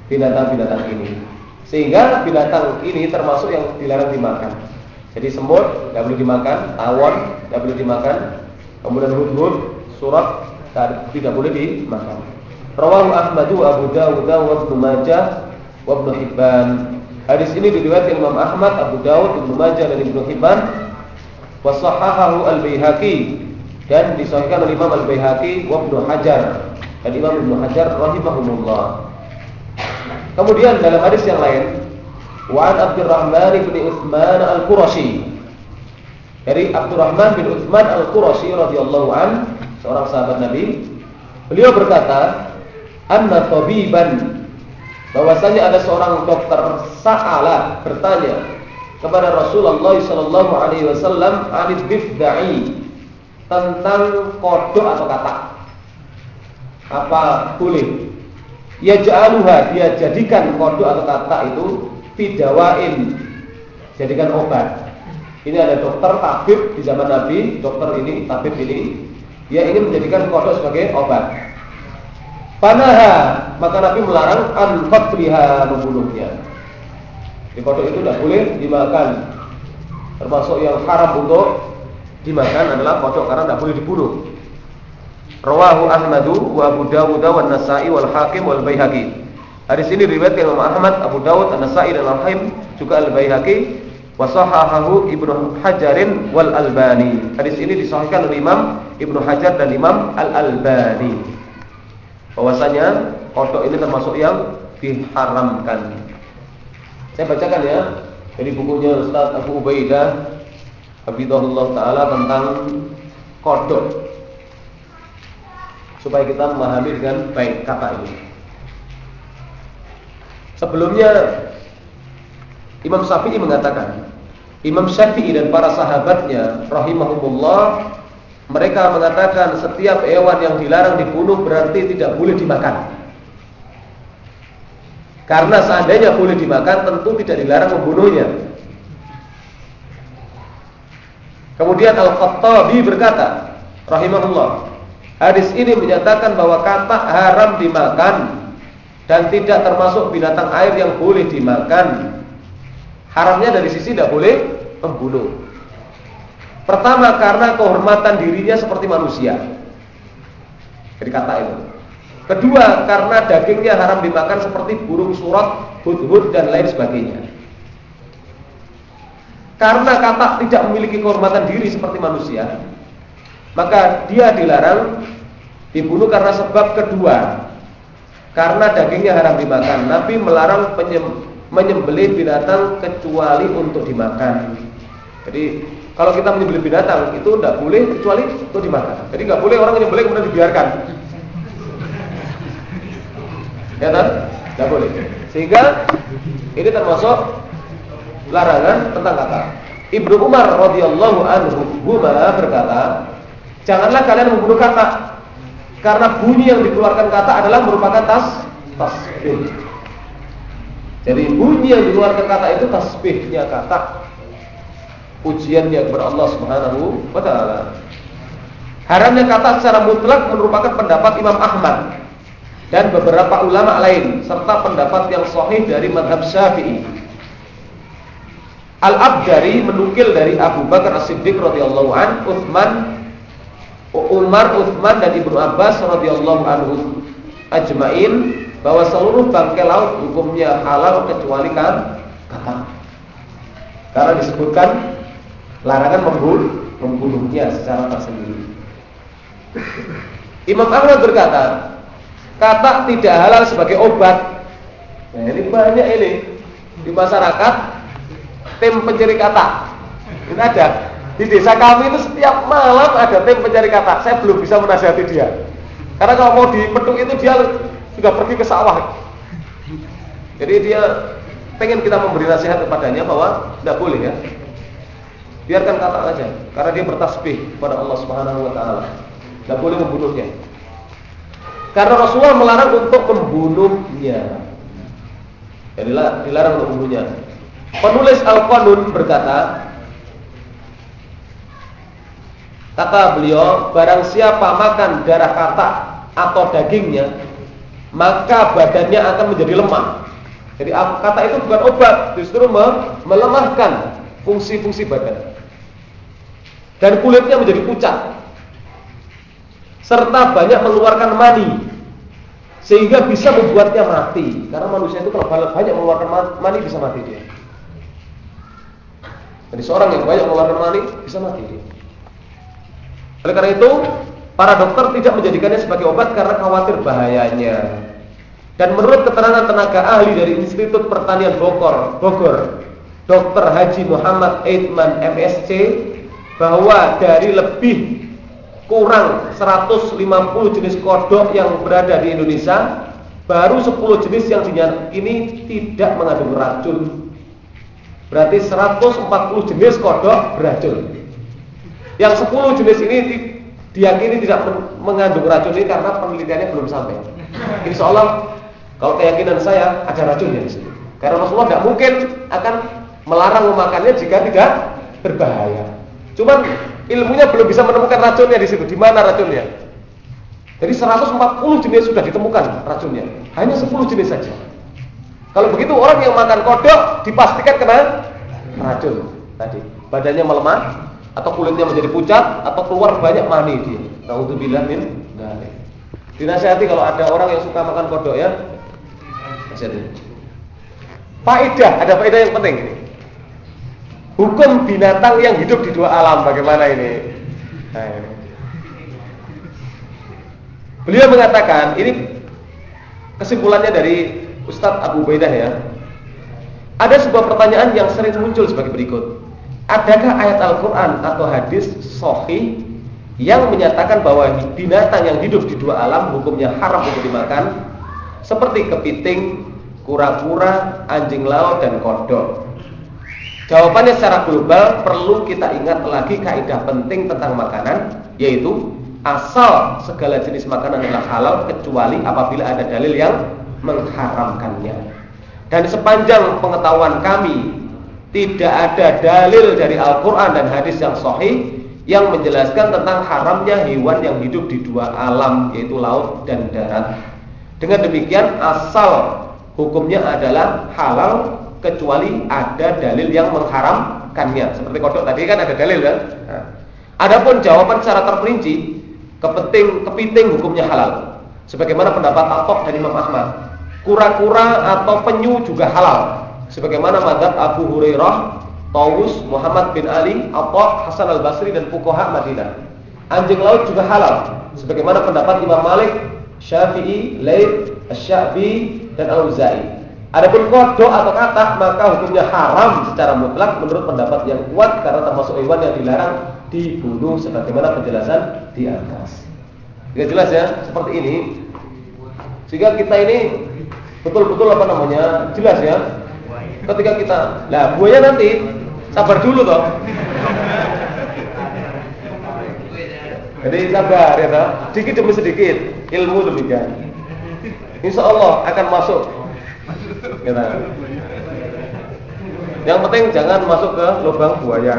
binatang-binatang ini. Sehingga binatang ini termasuk yang dilarang dimakan. Jadi semut tidak boleh dimakan, tawon tidak boleh dimakan, Kemudian hudhud surat tidak boleh dimakan. Rawahu Ahmadu Abu Dawud wa Ibnu Majah wa Ibnu Hibban. Hadis ini diriwayatkan Imam Ahmad, Abu Dawud, Ibnu Majah dan Ibnu Hibban. Wa sahahahu Al-Baihaqi dan disahihkan oleh Imam Al-Baihaqi wa Ibnu Hajar dan Imam Ibnu Hajar rahimahumullah. Kemudian dalam hadis yang lain, wa an Abdurrahman bin Utsman Al-Qurashi dari Abdurrahman bin Utsman Al-Qurashi radhiyallahu an, seorang sahabat Nabi. Beliau berkata, "Anna tabiban" bahwasanya ada seorang dokter sa'ala bertanya kepada Rasulullah sallallahu alaihi wasallam anid bifda'i tentang kodok atau katak. Apa boleh? Ya ja'aluha dia jadikan kodok atau katak itu fidawain jadikan obat ini ada dokter tabib di zaman Nabi, dokter ini, tabib ini, dia ingin menjadikan kodok sebagai obat. Panaha, maka Nabi melarang anfatriha membunuhnya. Di kodok itu tidak boleh dimakan. Termasuk yang haram untuk dimakan adalah kodok karena tidak boleh dibunuh. Rawahu Ahmadu wa Abu Dawud wa Nasai wal Hakim wal Baihaqi. Hadis ini diriwayatkan Imam Ahmad, Abu Dawud, An-Nasai dan Al-Hakim juga Al-Baihaqi Wasahahahu Ibnu Hajarin wal Albani. Hadis ini disahihkan oleh Imam Ibnu Hajar dan Imam Al Albani. Bahwasanya kodok ini termasuk yang diharamkan. Saya bacakan ya dari bukunya Ustaz Abu Ubaidah Habibullah Taala tentang kodok supaya kita memahami dengan baik kata ini. Sebelumnya Imam Syafi'i mengatakan Imam Syafi'i dan para sahabatnya rahimahumullah mereka mengatakan setiap hewan yang dilarang dibunuh berarti tidak boleh dimakan. Karena seandainya boleh dimakan tentu tidak dilarang membunuhnya. Kemudian Al-Khattabi berkata, rahimahullah, hadis ini menyatakan bahwa kata haram dimakan dan tidak termasuk binatang air yang boleh dimakan Haramnya dari sisi tidak boleh membunuh. Pertama karena kehormatan dirinya seperti manusia. Jadi kata itu. Kedua karena dagingnya haram dimakan seperti burung surat, hud-hud dan lain sebagainya. Karena kata tidak memiliki kehormatan diri seperti manusia, maka dia dilarang dibunuh karena sebab kedua. Karena dagingnya haram dimakan. Nabi melarang menyembelih binatang kecuali untuk dimakan. Jadi kalau kita menyembelih binatang itu tidak boleh kecuali untuk dimakan. Jadi nggak boleh orang menyembelih kemudian dibiarkan. Ya kan? Nggak boleh. Sehingga ini termasuk larangan tentang kata. Ibnu Umar radhiyallahu anhu berkata, janganlah kalian membunuh kata karena bunyi yang dikeluarkan kata adalah merupakan tas tasbih. Jadi bunyi yang dikeluarkan kata itu tasbihnya kata pujiannya kepada Allah Subhanahu wa taala. Haramnya kata secara mutlak merupakan pendapat Imam Ahmad dan beberapa ulama lain serta pendapat yang sahih dari madhab Syafi'i. Al-Abdari menukil dari Abu Bakar As-Siddiq radhiyallahu an, Utsman Umar, Utsman dan Ibnu Abbas radhiyallahu anhu ajmain bahwa seluruh bangkai laut hukumnya halal kecuali kan kata. Karena disebutkan larangan membunuh, membunuhnya secara tersendiri. Imam Ahmad berkata, kata tidak halal sebagai obat. Nah, ini banyak ini di masyarakat tim pencari kata. Ini ada di desa kami itu setiap malam ada tim pencari kata. Saya belum bisa menasihati dia. Karena kalau mau dipetuk itu dia sudah pergi ke sawah. Jadi dia pengen kita memberi nasihat kepadanya bahwa tidak boleh ya Biarkan kata aja, karena dia bertasbih kepada Allah Subhanahu wa taala. Tidak boleh membunuhnya. Karena Rasulullah melarang untuk membunuhnya. Jadi dilarang untuk membunuhnya. Penulis Al-Qanun berkata, kata beliau, barang siapa makan darah kata atau dagingnya, maka badannya akan menjadi lemah. Jadi kata itu bukan obat, justru melemahkan fungsi-fungsi badan. Dan kulitnya menjadi pucat. Serta banyak mengeluarkan mani. Sehingga bisa membuatnya mati. Karena manusia itu kalau banyak mengeluarkan mani bisa mati dia. Jadi seorang yang banyak mengeluarkan mani bisa mati dia oleh karena itu para dokter tidak menjadikannya sebagai obat karena khawatir bahayanya dan menurut keterangan tenaga ahli dari Institut Pertanian Bogor, Bogor Dr. Haji Muhammad Eidman MSc bahwa dari lebih kurang 150 jenis kodok yang berada di Indonesia, baru 10 jenis yang ini tidak mengandung racun. Berarti 140 jenis kodok beracun. Yang 10 jenis ini diyakini tidak mengandung racun ini karena penelitiannya belum sampai. Insya Allah kalau keyakinan saya ada racunnya di sini. Karena Rasulullah tidak mungkin akan melarang memakannya jika tidak berbahaya. Cuman ilmunya belum bisa menemukan racunnya di situ. Di mana racunnya? Jadi 140 jenis sudah ditemukan racunnya. Hanya 10 jenis saja. Kalau begitu orang yang makan kodok dipastikan kena racun tadi. Badannya melemah atau kulitnya menjadi pucat atau keluar banyak mani dia. Nauzubillah min dzalik. Dinasihati kalau ada orang yang suka makan kodok ya. Nasihati. Faedah, ada faedah yang penting ini. Hukum binatang yang hidup di dua alam bagaimana ini? Nah, ini. Beliau mengatakan ini kesimpulannya dari Ustadz Abu Baidah ya. Ada sebuah pertanyaan yang sering muncul sebagai berikut. Adakah ayat Al-Quran atau hadis sohi yang menyatakan bahwa binatang yang hidup di dua alam hukumnya haram untuk dimakan seperti kepiting, kura-kura, anjing laut dan kodok. Jawabannya secara global perlu kita ingat lagi kaidah penting tentang makanan yaitu asal segala jenis makanan adalah halal kecuali apabila ada dalil yang mengharamkannya. Dan sepanjang pengetahuan kami tidak ada dalil dari Al-Qur'an dan hadis yang sahih yang menjelaskan tentang haramnya hewan yang hidup di dua alam yaitu laut dan darat. Dengan demikian asal hukumnya adalah halal kecuali ada dalil yang mengharamkannya. Seperti kodok tadi kan ada dalil kan. Nah. Adapun jawaban secara terperinci, kepenting kepiting hukumnya halal. Sebagaimana pendapat Atok dan Imam Ahmad. Kura-kura atau penyu juga halal. Sebagaimana madhab Abu Hurairah, Tawus, Muhammad bin Ali, Atok, Hasan al Basri dan Fukoha Madinah. Anjing laut juga halal. Sebagaimana pendapat Imam Malik, Syafi'i, Laid, Asy-Sya'bi dan Al-Auza'i. Adapun kodok atau katak maka hukumnya haram secara mutlak menurut pendapat yang kuat karena termasuk hewan yang dilarang dibunuh sebagaimana penjelasan di atas. Tidak jelas ya, seperti ini. Sehingga kita ini betul-betul apa namanya jelas ya. Ketika kita, lah buaya nanti sabar dulu toh. Jadi sabar ya toh, sedikit demi sedikit ilmu demikian. Insya Allah akan masuk Gitu. Yang penting jangan masuk ke lubang buaya.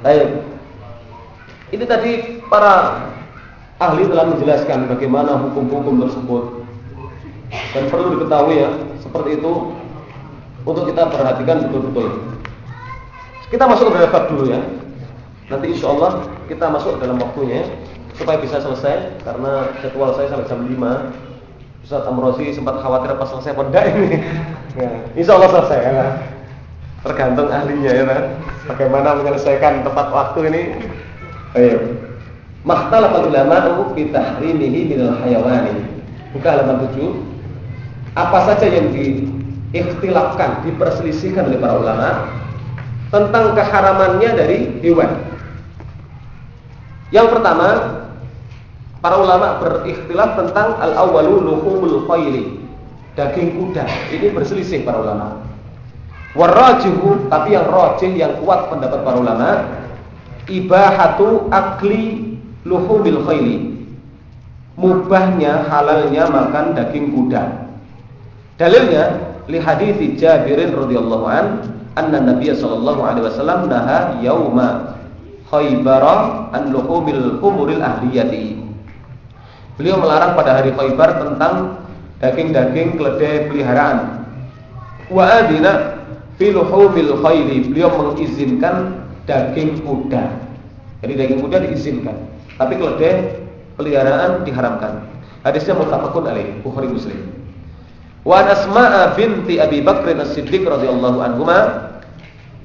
Baik. Ini tadi para ahli telah menjelaskan bagaimana hukum-hukum tersebut. Dan perlu diketahui ya, seperti itu untuk kita perhatikan betul-betul. Kita masuk ke dalam dulu ya. Nanti insya Allah kita masuk dalam waktunya supaya bisa selesai karena jadwal saya sampai jam 5 Ustaz Amrozi sempat khawatir pas selesai pada ini ya, insya Allah selesai ya tergantung ahlinya ya kan bagaimana menyelesaikan tepat waktu ini ayo Mahtalaf ulama fi tahrimihi minal hayawani. Buka halaman 7. Apa saja yang diikhtilafkan, diperselisihkan oleh para ulama tentang keharamannya dari hewan. Yang pertama, Para ulama berikhtilaf tentang al-awwalu luhumul khayli. Daging kuda. Ini berselisih para ulama. Warajihu, tapi yang rajih yang kuat pendapat para ulama, ibahatu akli luhumil khayli. Mubahnya halalnya makan daging kuda. Dalilnya li hadithi Jabirin radhiyallahu an anna Nabiy sallallahu alaihi wasallam naha yauma Khaybara an luhumil umuril ahliyati. Beliau melarang pada hari Khaibar tentang daging-daging keledai peliharaan. Wa adina fi luhumil khairi. Beliau mengizinkan daging kuda. Jadi daging kuda diizinkan, tapi keledai peliharaan diharamkan. Hadisnya muttafaqun alaih, Bukhari Muslim. Wa Asma'a binti Abi Bakr As-Siddiq radhiyallahu anhuma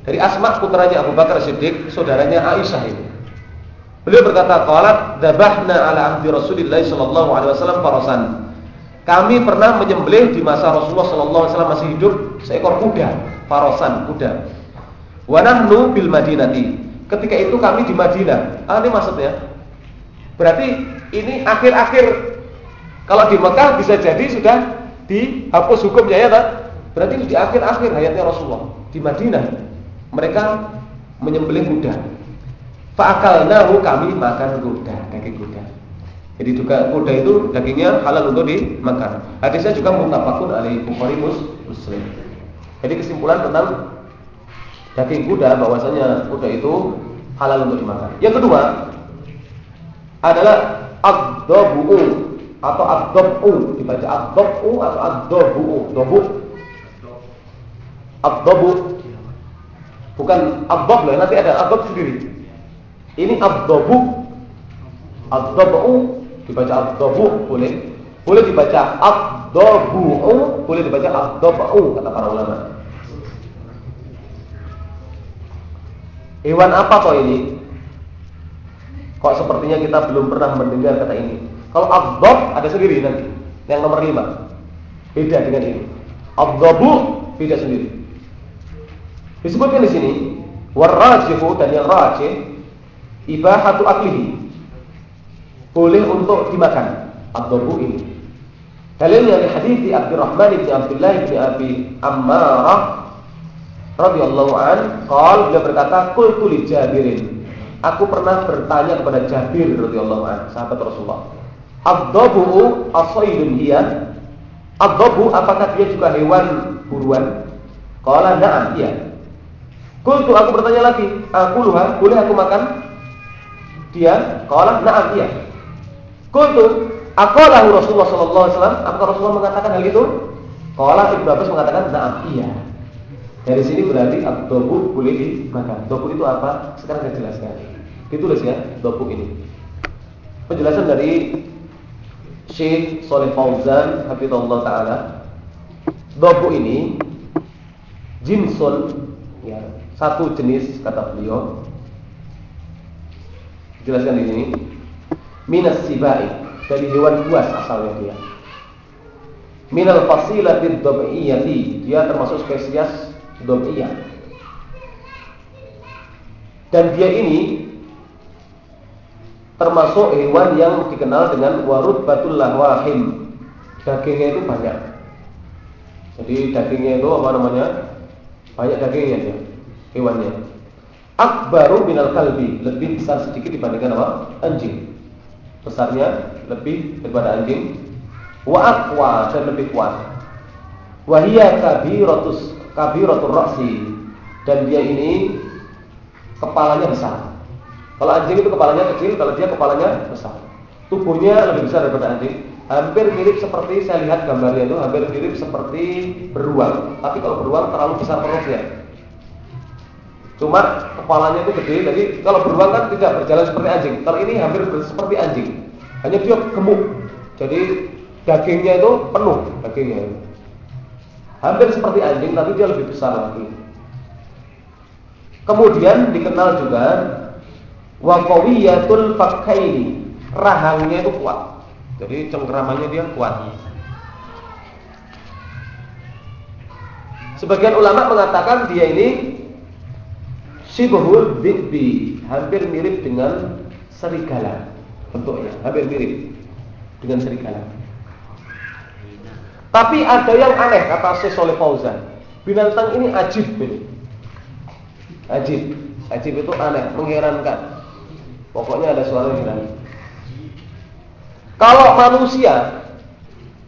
dari Asma putranya Abu Bakar As-Siddiq, saudaranya Aisyah ini. Beliau berkata, "Qalat dzabahna ala ahdi Rasulillah sallallahu alaihi wasallam farasan." Kami pernah menyembelih di masa Rasulullah sallallahu alaihi wasallam masih hidup seekor kuda, farasan, kuda. Wa nahnu bil Madinati. Ketika itu kami di Madinah. Ah, ini maksudnya. Berarti ini akhir-akhir kalau di Mekah bisa jadi sudah dihapus hukumnya ya tak? Berarti di akhir-akhir hayatnya Rasulullah di Madinah mereka menyembelih kuda. Fa'akalnahu kami makan kuda, daging kuda. Jadi juga kuda itu dagingnya halal untuk dimakan. Hadisnya juga muttafaqun alaihi Bukhari Muslim. Jadi kesimpulan tentang daging kuda bahwasanya kuda itu halal untuk dimakan. Yang kedua adalah ad-dabu atau ad-dabu dibaca ad-dabu atau ad-dabu. Dabu. Ad-dabu bukan ad-dab nanti ada ad-dab sendiri. Ini ad-dabu. Ad-dabu dibaca ad-dabu boleh. Boleh dibaca ad-dabu, boleh dibaca ad-dabu kata para ulama. Hewan apa toh ini? Kok sepertinya kita belum pernah mendengar kata ini. Kalau ad-dab ada sendiri nanti. Yang nomor 5. Beda dengan ini. Ad-dabu beda sendiri. Disebutkan di sini warrajihu dan yang rajih ibahatu aklihi boleh untuk dimakan ad-dabu ini dalilnya di hadis Abdurrahman bin Abdullah bin Abi Ammarah radhiyallahu an qol beliau berkata qultu li Jabirin aku pernah bertanya kepada Jabir radhiyallahu an sahabat Rasulullah ad-dabu asaydun hiya ad-dabu apakah dia juga hewan buruan qala na'am iya Kultu aku bertanya lagi, aku luha, boleh aku makan? Dia qala na'am iya. Qultu aqalahu Rasulullah sallallahu alaihi wasallam? Apakah Rasulullah mengatakan hal itu? Kalau Ibnu Abbas mengatakan nah iya. Dari sini berarti dobu boleh dimakan. Dobu itu apa? Sekarang saya jelaskan. Ditulis ya, dobu ini. Penjelasan dari Syekh Soleh Fauzan Hafizullah Ta'ala. Dobu ini Jinsun ya, Satu jenis kata beliau. Jelaskan di sini. Minas sibai Dari hewan buas asalnya dia. Minal fasilatid dob'iyati Dia termasuk spesies dob'iyah Dan dia ini termasuk hewan yang dikenal dengan warud batul lahwahim. Dagingnya itu banyak. Jadi dagingnya itu apa namanya? Banyak dagingnya ya, hewannya. Akbaru minal kalbi, lebih besar sedikit dibandingkan apa? Anjing. Besarnya lebih daripada anjing. Wa aqwa dan lebih kuat. Wahia kabiratus kabiratur ra'si dan dia ini kepalanya besar. Kalau anjing itu kepalanya kecil, kalau dia kepalanya besar. Tubuhnya lebih besar daripada anjing. Hampir mirip seperti saya lihat gambarnya itu hampir mirip seperti beruang. Tapi kalau beruang terlalu besar perutnya. Cuma kepalanya itu gede, jadi kalau beruang kan tidak berjalan seperti anjing. Kalau ini hampir seperti anjing. Hanya dia gemuk. Jadi dagingnya itu penuh dagingnya. Hampir seperti anjing, tapi dia lebih besar lagi. Kemudian dikenal juga wa qawiyatul fakkaini rahangnya itu kuat. Jadi cengkeramannya dia kuat. Sebagian ulama mengatakan dia ini sibhul dhibbi hampir mirip dengan serigala bentuknya. Hampir mirip dengan serigala. Tapi ada yang aneh kata Syekh Fauzan. Binatang ini ajib ini. Ajib. Ajib itu aneh mengherankan Pokoknya ada suara yang Kalau manusia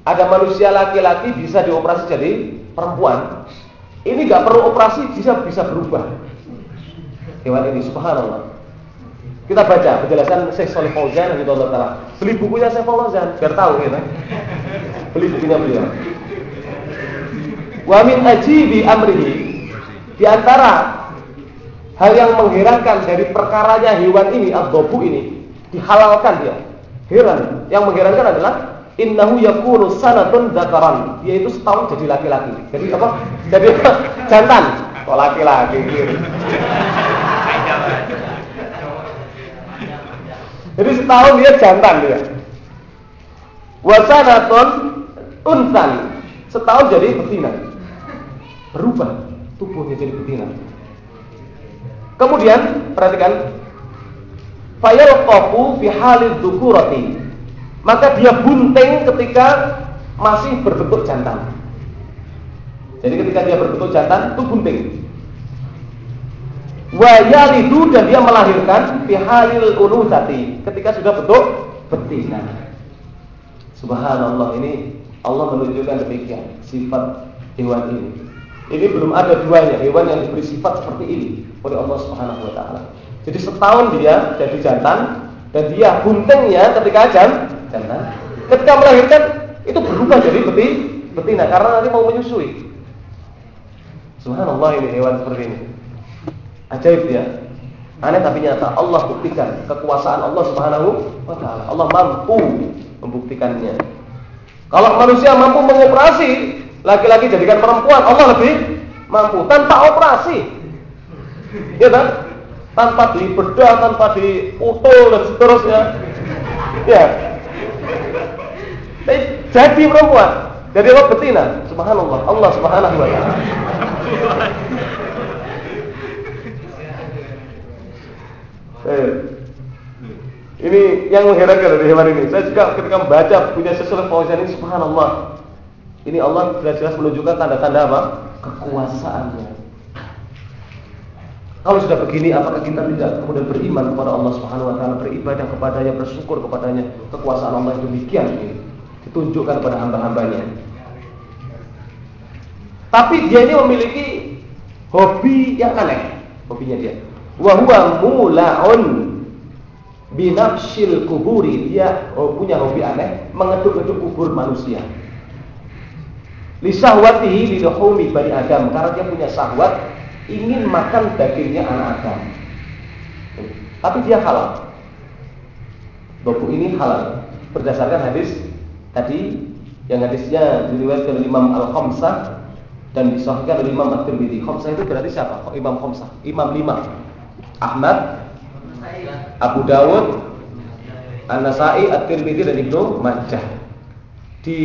ada manusia laki-laki bisa dioperasi jadi perempuan, ini nggak perlu operasi bisa bisa berubah. Hewan ini subhanallah. Kita baca penjelasan Syekh Saleh Fauzan dan Allah taala. Beli bukunya Syekh Fauzan biar tahu ya. Beli bukunya beliau. Wa min ajibi amrihi di antara Hal yang mengherankan dari perkaranya hewan ini, adobu ini, dihalalkan dia. Heran. Yang mengherankan adalah innahu yakunu sanatun zakaran. Dia itu setahun jadi laki-laki. Jadi apa? Jadi jantan. Kok laki-laki. Jadi setahun dia jantan dia. Wasanaton unsan. Setahun jadi betina. Berubah tubuhnya jadi betina. Kemudian perhatikan fayal qafu fi halid dzukurati. Maka dia bunting ketika masih berbentuk jantan. Jadi ketika dia berbentuk jantan itu bunting. Wa yalidu dan dia melahirkan fi halil unusati ketika sudah bentuk betina. Subhanallah ini Allah menunjukkan demikian sifat hewan ini. Ini belum ada duanya hewan yang diberi sifat seperti ini oleh Allah Subhanahu wa taala. Jadi setahun dia jadi jantan dan dia buntingnya ketika jan, jantan. Ketika melahirkan itu berubah jadi beti, betina karena nanti mau menyusui. Subhanallah ini hewan seperti ini. Ajaib ya. Aneh tapi nyata Allah buktikan kekuasaan Allah Subhanahu wa taala. Allah mampu membuktikannya. Kalau manusia mampu mengoperasi laki-laki jadikan perempuan, Allah lebih mampu tanpa operasi. Ya kan? Tanpa dibedah, tanpa diutul dan seterusnya. Ya. Jadi perempuan, jadi apa betina? Subhanallah, Allah Subhanahu wa taala. Eh, ini yang mengherankan dari hewan ini. Saya juga ketika membaca punya sesuatu Fauzan ini, subhanallah. Ini Allah jelas-jelas menunjukkan tanda-tanda apa? Kekuasaannya. Kalau sudah begini, apakah kita tidak kemudian beriman kepada Allah Subhanahu Wa Taala, beribadah kepadanya, bersyukur kepadanya, kekuasaan Allah yang demikian ini ditunjukkan kepada hamba-hambanya. Tapi dia ini memiliki hobi yang aneh, hobinya dia. Wahwa mulaun binafsil kuburi dia punya hobi aneh mengeduk-eduk kubur manusia Lisahwatihi liluhumi bani Adam karena dia punya syahwat ingin makan dagingnya anak Adam. Tapi dia halal. Babu ini halal berdasarkan hadis tadi yang hadisnya diriwayatkan oleh Imam Al-Khamsah dan disahihkan oleh Imam At-Tirmidzi. Khamsah itu berarti siapa? Imam Khamsah, Imam lima. Ahmad, Abu Dawud, An-Nasai, At-Tirmidzi dan Ibnu Majah. Di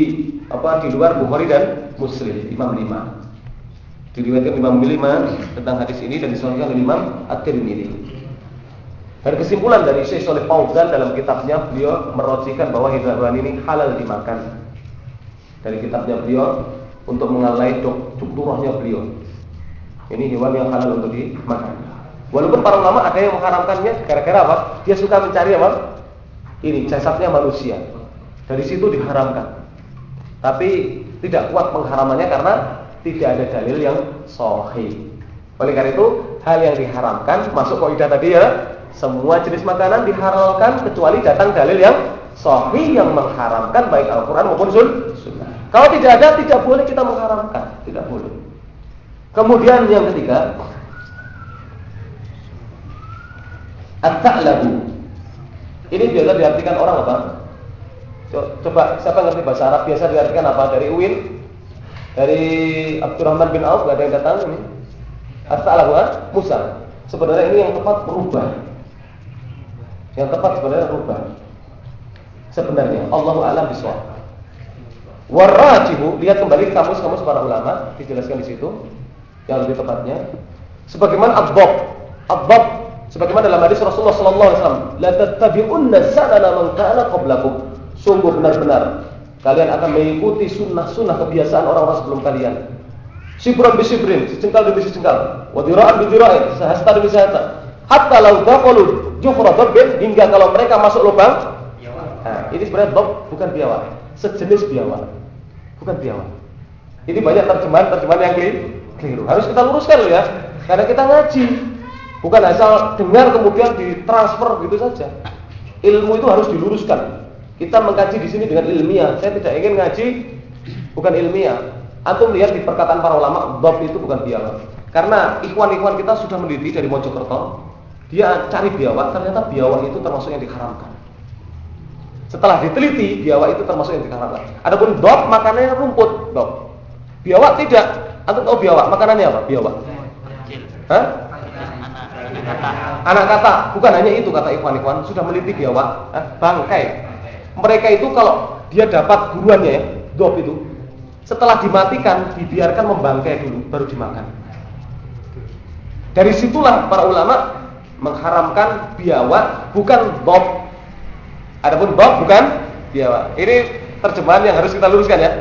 apa di luar Bukhari dan Muslim, Imam lima. Diriwayatkan Imam lima tentang hadis ini dan disahihkan oleh Imam At-Tirmidzi. Dan kesimpulan dari Syekh Soleh Fauzan dalam kitabnya beliau merojikan bahwa hewan ini halal dimakan. Dari kitabnya beliau untuk mengalai strukturahnya beliau. Ini hewan yang halal untuk dimakan. Walaupun para ulama ada yang mengharamkannya gara-gara apa? Dia suka mencari apa? Ini jasadnya manusia. Dari situ diharamkan. Tapi tidak kuat pengharamannya karena tidak ada dalil yang sahih. Oleh karena itu, hal yang diharamkan masuk kaidah tadi ya, semua jenis makanan dihalalkan kecuali datang dalil yang sahih yang mengharamkan baik Al-Qur'an maupun sunnah. Kalau tidak ada tidak boleh kita mengharamkan, tidak boleh. Kemudian yang ketiga, at-ta'labu. Ini biasa diartikan orang apa? Coba siapa ngerti bahasa Arab biasa diartikan apa? Dari Uin, dari Abdurrahman bin Auf, gak ada yang datang ini. At-ta'labu, Musa. Sebenarnya ini yang tepat berubah. Yang tepat sebenarnya rubah. Sebenarnya Allahu a'lam bishawab. Warajihu, lihat kembali kamus-kamus para ulama dijelaskan di situ yang lebih tepatnya. Sebagaimana adbab, adbab sebagaimana dalam hadis Rasulullah sallallahu alaihi wasallam, la tattabi'unna sanana man kana qablakum. Sungguh benar-benar kalian akan mengikuti sunnah-sunnah kebiasaan orang-orang sebelum kalian. Sibran bisibrin, sejengkal demi sejengkal, wa dira'an bi dira'in, sehasta demi sehasta. Hatta lau daqalu juhra darbin hingga kalau mereka masuk lubang Nah, ini sebenarnya dob bukan biawak, sejenis biawak. Bukan biawak. Ini banyak terjemahan-terjemahan yang keliru. Harus kita luruskan loh ya. Karena kita ngaji. Bukan asal dengar kemudian ditransfer gitu saja. Ilmu itu harus diluruskan. Kita mengkaji di sini dengan ilmiah. Saya tidak ingin ngaji bukan ilmiah. Antum lihat di perkataan para ulama, dob itu bukan biawak. Karena ikhwan-ikhwan kita sudah meneliti dari Mojokerto, dia cari biawak, ternyata biawak itu termasuk yang diharamkan. Setelah diteliti, biawak itu termasuk yang diharamkan. Adapun dog makanannya rumput, dog. Biawak tidak. Antum tahu biawak makanannya apa? Biawak. Hah? Anak kata, bukan hanya itu kata ikhwan-ikhwan, sudah meneliti biawak, eh, bangkai. Mereka itu kalau dia dapat buruannya ya, dog itu, setelah dimatikan dibiarkan membangkai dulu baru dimakan. Dari situlah para ulama mengharamkan biawak bukan bob. Adapun bob bukan biawak. Ini terjemahan yang harus kita luruskan ya.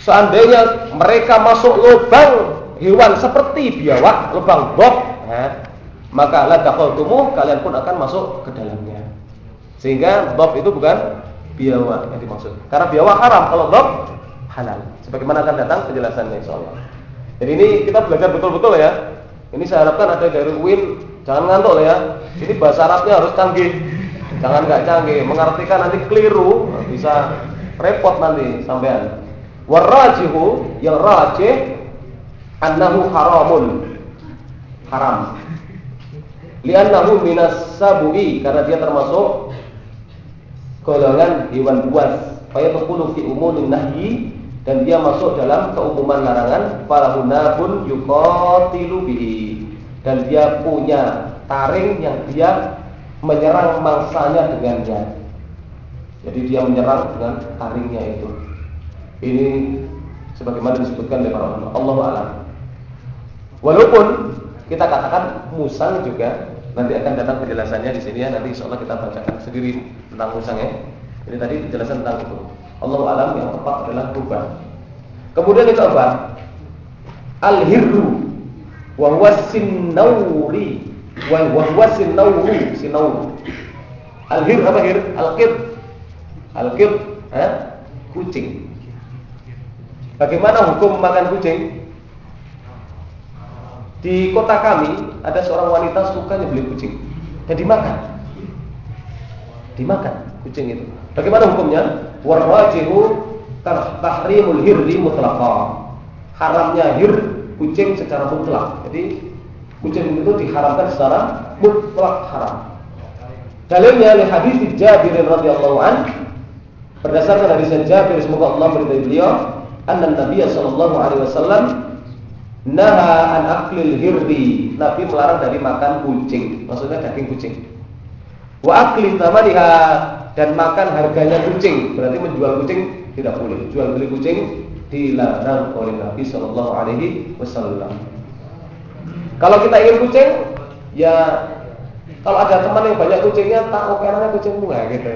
Seandainya mereka masuk lubang hewan seperti biawak, lubang bob, ya, maka la tumuh kalian pun akan masuk ke dalamnya. Sehingga bob itu bukan biawak yang dimaksud. Karena biawak haram, kalau bob halal. Sebagaimana akan datang penjelasannya insyaallah. Jadi ini kita belajar betul-betul ya. Ini saya harapkan ada dari Win Jangan ngantuk ya. Ini bahasa Arabnya harus canggih. Jangan nggak canggih, mengartikan nanti keliru, bisa repot nanti sampean. Warajihu yang rajih annahu haramun. Haram. Li'annahu minas sabu'i karena dia termasuk golongan hewan buas. Fayadkhulu fi umumin nahyi dan dia masuk dalam keumuman larangan falahuna pun yuqatilu bihi dan dia punya taring yang dia menyerang mangsanya dengannya. Jadi dia menyerang dengan taringnya itu. Ini sebagaimana disebutkan oleh para ulama. Allah alam. Walaupun kita katakan musang juga nanti akan datang penjelasannya di sini ya. Nanti insya Allah kita bacakan sendiri tentang musang ya. Ini tadi penjelasan tentang itu. Allah alam yang tepat adalah rubah. Kemudian itu apa? Al-hirru wa huwa sinnauri wa huwa sinnauru al-hir apa hir al-qid al-qid eh? kucing bagaimana hukum makan kucing di kota kami ada seorang wanita suka beli kucing dan dimakan dimakan kucing itu bagaimana hukumnya warwajihu tahrimul hirri mutlaqa. Haramnya hir kucing secara mutlak. Jadi kucing itu diharamkan secara mutlak haram. Dalilnya oleh hadis Jabir radhiyallahu an berdasarkan hadis Jabir semoga Allah meridai beliau, anna Nabi sallallahu alaihi wasallam naha an aklil hirri. Nabi melarang dari makan kucing, maksudnya daging kucing. Wa akli tamaniha dan makan harganya kucing, berarti menjual kucing tidak boleh. Jual beli kucing dilarang oleh Nabi Shallallahu Alaihi Wasallam. Kalau kita ingin kucing, ya kalau ada teman yang banyak kucingnya, tak oke okay, kucingmu ya gitu.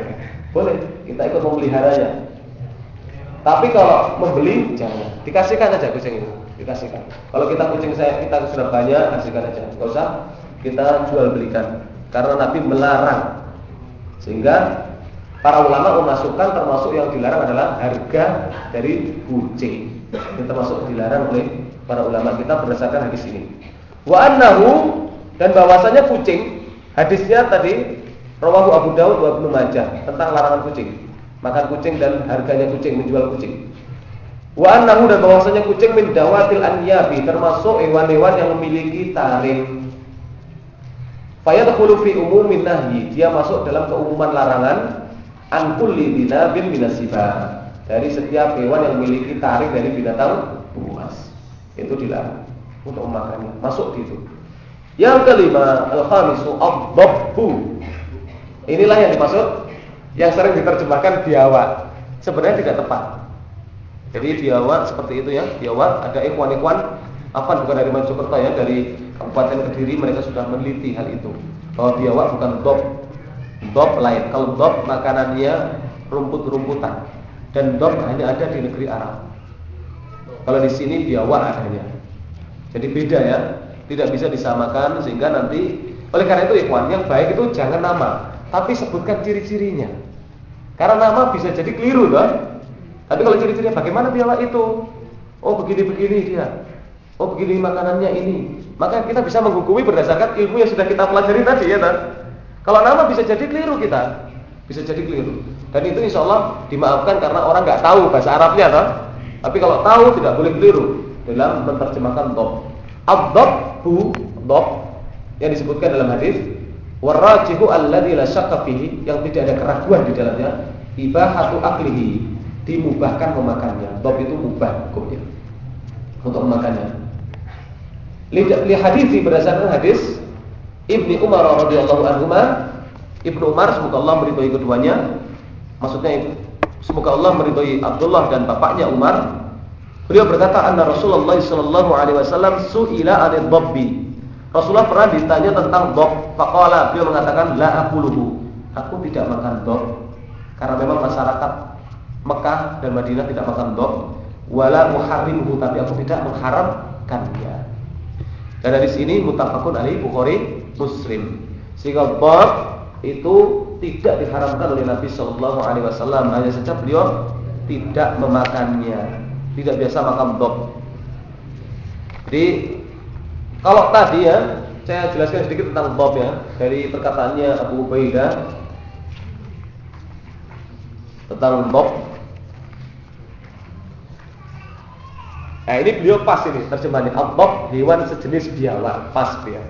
Boleh, kita ikut memeliharanya. Tapi kalau membeli jangan, dikasihkan aja kucing itu, dikasihkan. Kalau kita kucing saya kita sudah banyak, kasihkan aja, nggak usah kita jual belikan. Karena Nabi melarang sehingga para ulama memasukkan termasuk yang dilarang adalah harga dari kucing. Ini termasuk dilarang oleh para ulama kita berdasarkan hadis ini. Wa annahu dan bahwasanya kucing hadisnya tadi rawahu Abu Dawud wa Ibnu Majah tentang larangan kucing. Makan kucing dan harganya kucing menjual kucing. Wa annahu dan bahwasanya kucing min dawatil anyabi termasuk hewan-hewan yang memiliki taring Fayadkhulu fi umumin nahyi, dia masuk dalam keumuman larangan an kulli dinabin minasiba. Dari setiap hewan yang memiliki taring dari binatang buas. Itu dilarang untuk memakannya. Masuk di itu. Yang kelima, al-khamisu ad-dabbu. Inilah yang dimaksud yang sering diterjemahkan biawak. Sebenarnya tidak tepat. Jadi biawak seperti itu ya, biawak ada ikhwan-ikhwan apa bukan dari Mojokerto ya, dari Kabupaten Kediri mereka sudah meneliti hal itu. Bahwa biawak bukan dop. Dop lain. Kalau dop makanannya rumput-rumputan dan dop hanya ada di negeri Arab. Kalau di sini biawak adanya. Jadi beda ya, tidak bisa disamakan sehingga nanti oleh karena itu ikhwan yang baik itu jangan nama, tapi sebutkan ciri-cirinya. Karena nama bisa jadi keliru kan? Tapi kalau ciri-cirinya bagaimana biawak itu? Oh begini-begini dia. Oh begini makanannya ini. Maka kita bisa menghukumi berdasarkan ilmu yang sudah kita pelajari tadi ya kan. Kalau nama bisa jadi keliru kita. Bisa jadi keliru. Dan itu insya Allah dimaafkan karena orang nggak tahu bahasa Arabnya kan. Tapi kalau tahu tidak boleh keliru dalam menerjemahkan dop. Ad-dab bu dop yang disebutkan dalam hadis warajihu alladzi la syakka yang tidak ada keraguan di dalamnya ibahatu aklihi dimubahkan memakannya. Dop itu mubah hukumnya untuk memakannya. Li hadis berdasarkan hadis Ibni Umar radhiyallahu anhu Ibnu Umar semoga Allah meridhoi keduanya. Maksudnya semoga Allah meridhoi Abdullah dan bapaknya Umar. Beliau berkata anna Rasulullah sallallahu alaihi wasallam suila anil dhabbi. Rasulullah pernah ditanya tentang dhab, faqala beliau mengatakan la aquluhu. Aku tidak makan dhab karena memang masyarakat Mekah dan Madinah tidak makan dhab wala muharrimuhu tapi aku tidak mengharamkannya. Dan dari sini mutafakun alaihi Bukhari Muslim. Sehingga bab itu tidak diharamkan oleh Nabi Shallallahu Alaihi Wasallam. Hanya saja beliau tidak memakannya, tidak biasa makan bab. Jadi kalau tadi ya, saya jelaskan sedikit tentang bab ya dari perkataannya Abu Ubaidah tentang bab Nah ini beliau pas ini terjemahannya. Abok hewan sejenis biawak. Pas dia.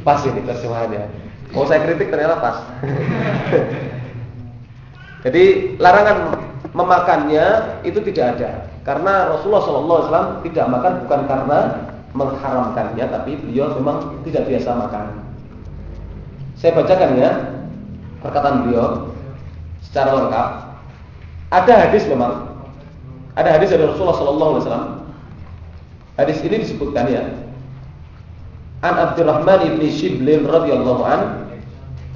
Pas ini terjemahannya. Oh saya kritik ternyata pas. [laughs] Jadi larangan memakannya itu tidak ada. Karena Rasulullah SAW tidak makan bukan karena mengharamkannya, tapi beliau memang tidak biasa makan. Saya bacakan ya perkataan beliau secara lengkap. Ada hadis memang ada hadis dari Rasulullah sallallahu alaihi wasallam. Hadis ini disebutkan ya. An Abdurrahman ibn Shiblin radhiyallahu an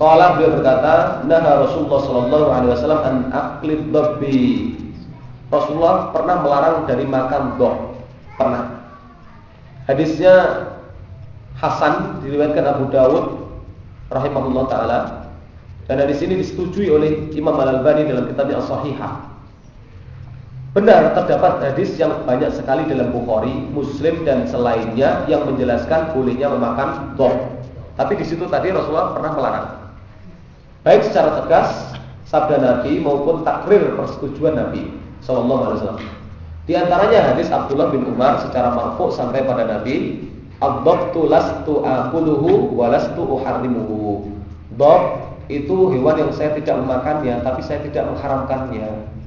Qala beliau berkata, "Naha Rasulullah sallallahu alaihi wasallam an aqlid dabbi." Rasulullah pernah melarang dari makan dog. Pernah. Hadisnya Hasan diriwayatkan Abu Dawud rahimahullah taala dan hadis ini disetujui oleh Imam Al-Albani dalam kitabnya As-Sahihah. Benar terdapat hadis yang banyak sekali dalam Bukhari, Muslim dan selainnya yang menjelaskan bolehnya memakan dog. Tapi di situ tadi Rasulullah pernah melarang. Baik secara tegas sabda Nabi maupun takrir persetujuan Nabi. sallallahu alaihi wasallam. Di antaranya hadis Abdullah bin Umar secara marfu sampai pada Nabi, "Ad-dabtu lastu akuluhu wa lastu uharrimuhu." Dab itu hewan yang saya tidak memakannya tapi saya tidak mengharamkannya,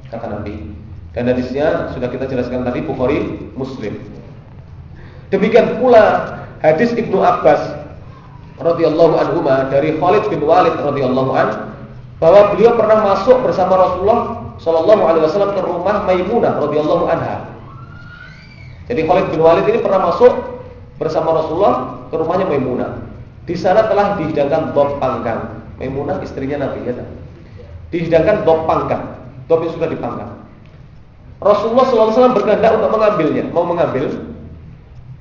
kata Nabi. Dan hadisnya sudah kita jelaskan tadi Bukhari, Muslim. Demikian pula hadis Ibnu Abbas radhiyallahu anhu dari Khalid bin Walid radhiyallahu an bahwa beliau pernah masuk bersama Rasulullah sallallahu alaihi wasallam ke rumah Maimunah radhiyallahu anha. Jadi Khalid bin Walid ini pernah masuk bersama Rasulullah ke rumahnya Maimunah. Di sana telah dihidangkan dop panggang. Maimunah istrinya Nabi ya. Dihidangkan dop panggang. Dop yang sudah dipanggang. Rasulullah wasallam berkehendak untuk mengambilnya, mau mengambil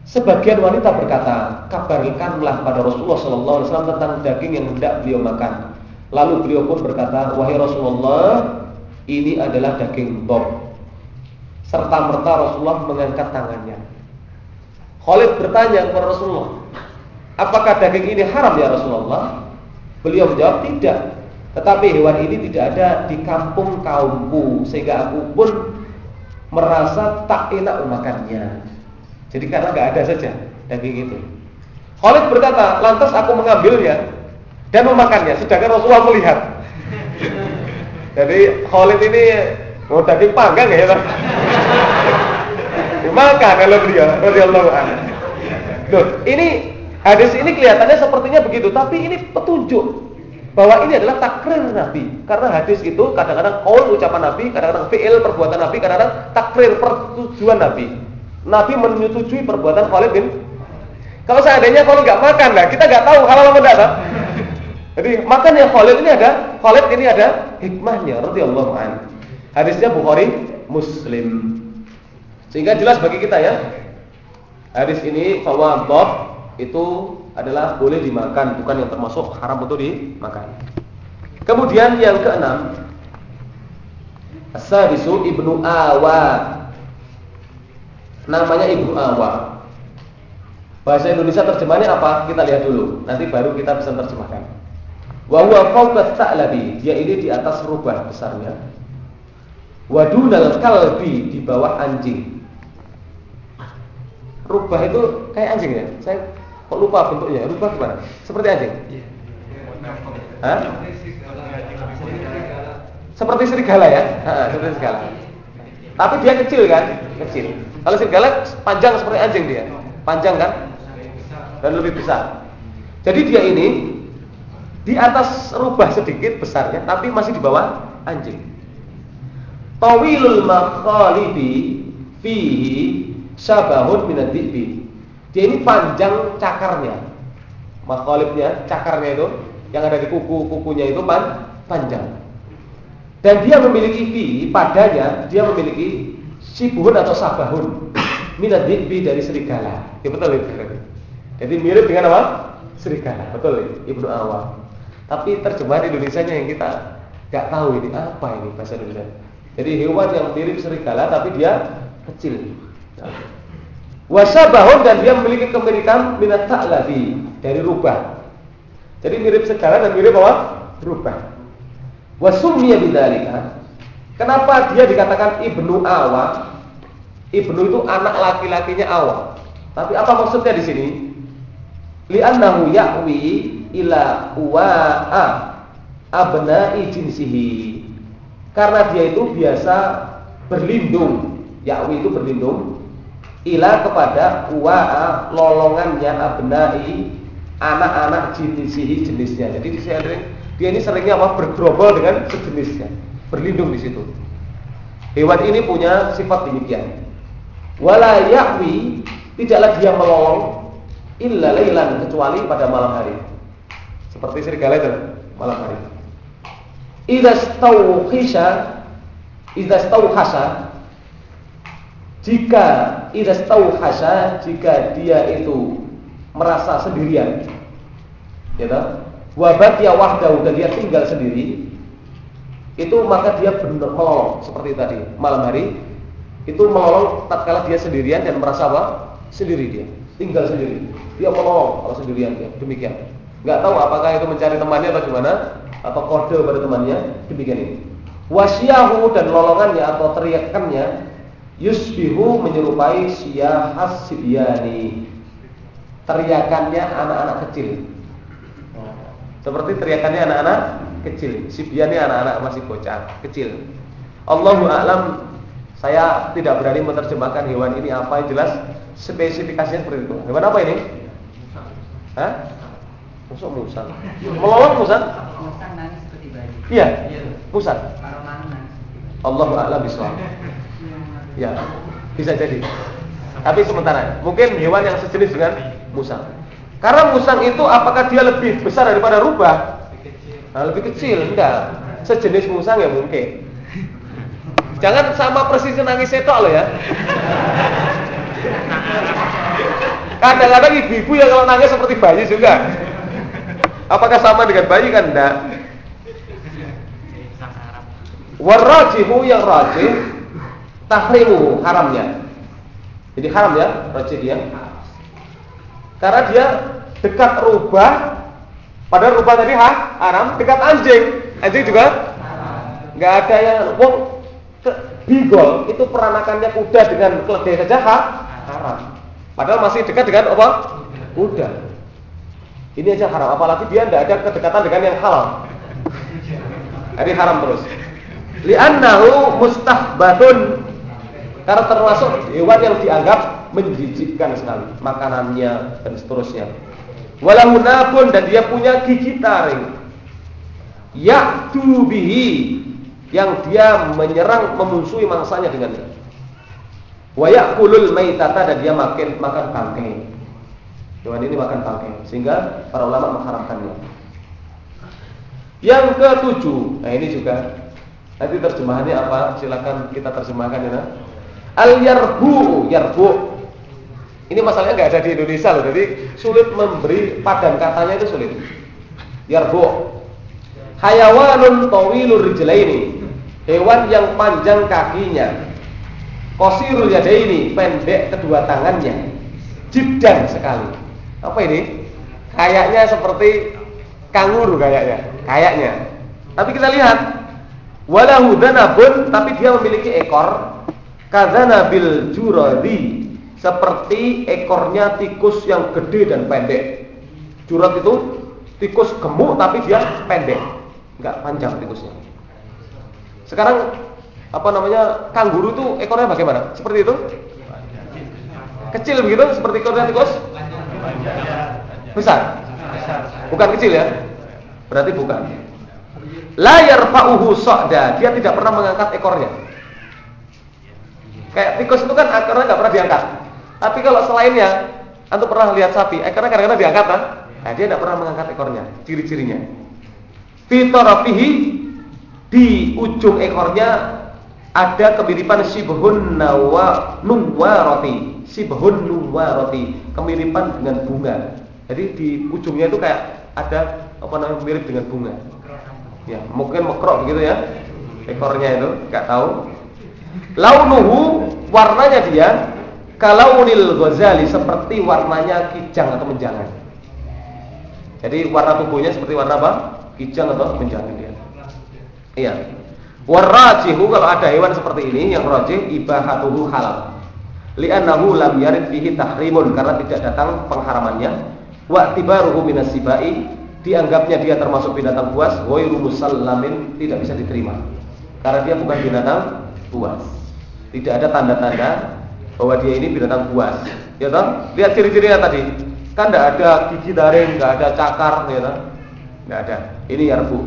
Sebagian wanita berkata, kabarkanlah pada Rasulullah Wasallam tentang daging yang hendak beliau makan. Lalu beliau pun berkata, wahai Rasulullah, ini adalah daging dom. Serta merta Rasulullah mengangkat tangannya. Khalid bertanya kepada Rasulullah, apakah daging ini haram ya Rasulullah? Beliau menjawab tidak. Tetapi hewan ini tidak ada di kampung kaumku sehingga aku pun merasa tak enak memakannya. Jadi karena nggak ada saja daging itu. Khalid berkata, lantas aku mengambilnya dan memakannya, sedangkan Rasulullah melihat. [laughs] Jadi Khalid ini mau daging panggang ya, [laughs] Maka kalau beliau radhiyallahu anhu. Ini hadis ini kelihatannya sepertinya begitu, tapi ini petunjuk bahwa ini adalah takrir Nabi. Karena hadis itu kadang-kadang qaul ucapan Nabi, kadang-kadang fi'il perbuatan Nabi, kadang-kadang takrir pertujuan Nabi. Nabi menyetujui perbuatan Khalid bin kalau seandainya Khalid nggak makan lah, kita nggak tahu kalau lama datang. Jadi makan ya Khalid ini ada, Khalid ini ada hikmahnya radhiyallahu anhu. Hadisnya Bukhari, Muslim. Sehingga jelas bagi kita ya. Hadis ini bahwa dhab itu adalah boleh dimakan, bukan yang termasuk haram untuk dimakan. Kemudian yang keenam, As-sadisu Ibnu Awa namanya Ibnu Awa. Bahasa Indonesia terjemahannya apa? Kita lihat dulu. Nanti baru kita bisa terjemahkan. Wa huwa fawqa ta'labi. Dia ini di atas rubah besarnya. Wa dunal kalbi di bawah anjing. Rubah itu kayak anjing ya? Saya kok lupa bentuknya. Rubah gimana? Seperti anjing? Hah? Seperti serigala ya? Ha, seperti serigala. Tapi dia kecil kan? Kecil. Kalau serigala panjang seperti anjing dia. Panjang kan? Dan lebih besar. Jadi dia ini di atas rubah sedikit besarnya tapi masih di bawah anjing. Tawilul makhalibi fihi syabahun minad Dia ini panjang cakarnya. Makhalibnya, cakarnya itu yang ada di kuku-kukunya itu pan panjang. Dan dia memiliki fi padanya dia memiliki Sibuhun atau sabahun minat dibi dari serigala. Ya betul itu. Jadi mirip dengan apa? Serigala. Betul Ibnu Awam. Tapi terjemahan Indonesia-nya yang kita nggak tahu ini apa ini bahasa Indonesia. Jadi hewan yang mirip serigala tapi dia kecil. Wasabahun dan dia memiliki kemirikan minat ta'labi dari rubah. Jadi mirip serigala dan mirip apa? Rubah. Wasumiyah bidzalika Kenapa dia dikatakan ibnu Awa? Ibnu itu anak laki-lakinya Awa. Tapi apa maksudnya di sini? Li'annahu ya'wi ila wa'a abna'i jinsihi. Karena dia itu biasa berlindung. Ya'wi itu berlindung ila kepada wa'a lolongannya abna'i anak-anak jinsihi jenisnya. Jadi dia ini seringnya apa bergerombol dengan sejenisnya berlindung di situ. Hewan ini punya sifat demikian. Wala ya'wi tidaklah dia melolong illa lailan kecuali pada malam hari. Seperti serigala itu malam hari. Idza stauhisha idza stauhasa jika idza stauhasa jika dia itu merasa sendirian ya toh? Wabat ya wahdahu dan dia tinggal sendiri itu maka dia benar melolong seperti tadi malam hari itu melolong tatkala dia sendirian dan merasa apa? Sendiri dia tinggal sendiri. Dia melolong kalau sendirian dia demikian. Nggak tahu apakah itu mencari temannya atau gimana atau kode pada temannya demikian ini. Wasyahu dan lolongannya atau teriakannya yusbihu menyerupai siyahas sibyani. Teriakannya anak-anak kecil. Seperti teriakannya anak-anak kecil. Sibyani anak-anak masih bocah kecil. Allahu a'lam saya tidak berani menerjemahkan hewan ini apa yang jelas spesifikasinya seperti itu. Hewan apa ini? Hah? Musang musang. Melolong musang? Musang nangis seperti bayi. Iya. Musang. Allahu a'lam bishawab. Ya, bisa jadi. Tapi sementara, mungkin hewan yang sejenis dengan musang. Karena musang itu apakah dia lebih besar daripada rubah? Nah, lebih kecil, enggak. Sejenis musang ya mungkin. Jangan sama persis nangis setok loh ya. Kadang-kadang ibu-ibu yang kalau nangis seperti bayi juga. Apakah sama dengan bayi kan enggak? Warajihu yang rajih tahrimu haramnya. Jadi haram ya rajih dia. Karena dia dekat rubah padahal rubah tadi ha, haram dekat anjing. Anjing juga nggak ada yang wong bigol itu peranakannya kuda dengan keledai saja ha, haram. Padahal masih dekat dengan apa? Kuda. Ini aja haram, apalagi dia tidak ada kedekatan dengan yang halal. Jadi haram terus. Li'annahu mustahbatun karena termasuk hewan yang dianggap menjijikkan sekali makanannya dan seterusnya. Walahunabun dan dia punya gigi taring. Yaktu yang dia menyerang memusuhi mangsanya dengannya. Wa yakulul maitata dan dia makan makan bangkai. Hewan ini makan bangkai sehingga para ulama mengharamkannya. Yang ketujuh, nah ini juga nanti terjemahannya apa? Silakan kita terjemahkan ya. Yarbu, yarbu. Ini masalahnya nggak ada di Indonesia loh, jadi sulit memberi padan katanya itu sulit. Yarbu. Hayawanun tawilur rijlaini. Hewan yang panjang kakinya. Qasirul yadaini, pendek kedua tangannya. Jiddan sekali. Apa ini? Kayaknya seperti kanguru kayaknya, kayaknya. Tapi kita lihat walahu danabun tapi dia memiliki ekor Kadzana bil juradi seperti ekornya tikus yang gede dan pendek. Jurat itu tikus gemuk tapi dia pendek, enggak panjang tikusnya. Sekarang apa namanya kanguru itu ekornya bagaimana? Seperti itu? Kecil begitu seperti ekornya tikus? Besar? Bukan kecil ya? Berarti bukan. La yarfa'uhu sa'da, dia tidak pernah mengangkat ekornya. Kayak tikus itu kan ekornya nggak pernah diangkat. Tapi kalau selainnya, antum pernah lihat sapi, ekornya kadang-kadang diangkat kan? Nah, dia tidak pernah mengangkat ekornya, ciri-cirinya. Fitarafihi di ujung ekornya ada kemiripan sibhun nawa nuwaroti, sibhun nuwaroti, kemiripan dengan bunga. Jadi di ujungnya itu kayak ada apa namanya mirip dengan bunga. Ya, mungkin mekrok begitu ya. Ekornya itu, nggak tahu. Launuhu warnanya dia kalau unil Ghazali seperti warnanya kijang atau menjangan. Jadi warna tubuhnya seperti warna apa? Kijang atau menjangan dia. Iya. Warajihu kalau ada hewan seperti ini yang rajih ibahatuhu halal. Li'annahu lam yarid fihi tahrimun karena tidak datang pengharamannya. Wa tibaruhu minasibai dianggapnya dia termasuk binatang buas, ghairu musallamin tidak bisa diterima. Karena dia bukan binatang buas. Tidak ada tanda-tanda bahwa dia ini binatang buas. Ya toh? Lihat ciri-cirinya tadi. Kan tidak ada gigi taring, tidak ada cakar, ya toh? Tidak ada. Ini yarbu.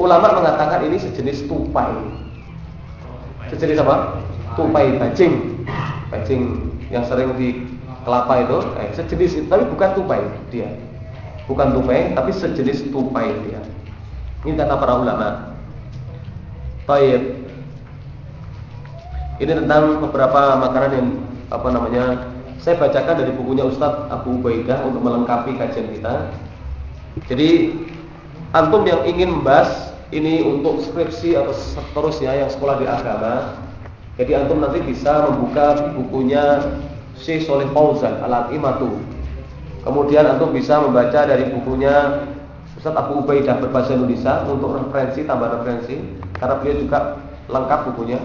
Ulama mengatakan ini sejenis tupai. Sejenis apa? Tupai bajing. Bajing yang sering di kelapa itu, eh, sejenis itu, tapi bukan tupai dia. Bukan tupai, tapi sejenis tupai dia. Ini kata para ulama. Baik. Ini tentang beberapa makanan yang apa namanya saya bacakan dari bukunya Ustadz Abu Ubaidah untuk melengkapi kajian kita. Jadi antum yang ingin membahas ini untuk skripsi atau seterusnya yang sekolah di agama, jadi antum nanti bisa membuka bukunya Syekh Soleh Fauzan Al-Imatu. Kemudian antum bisa membaca dari bukunya Ustadz Abu Ubaidah berbahasa Indonesia untuk referensi tambah referensi karena beliau juga lengkap bukunya.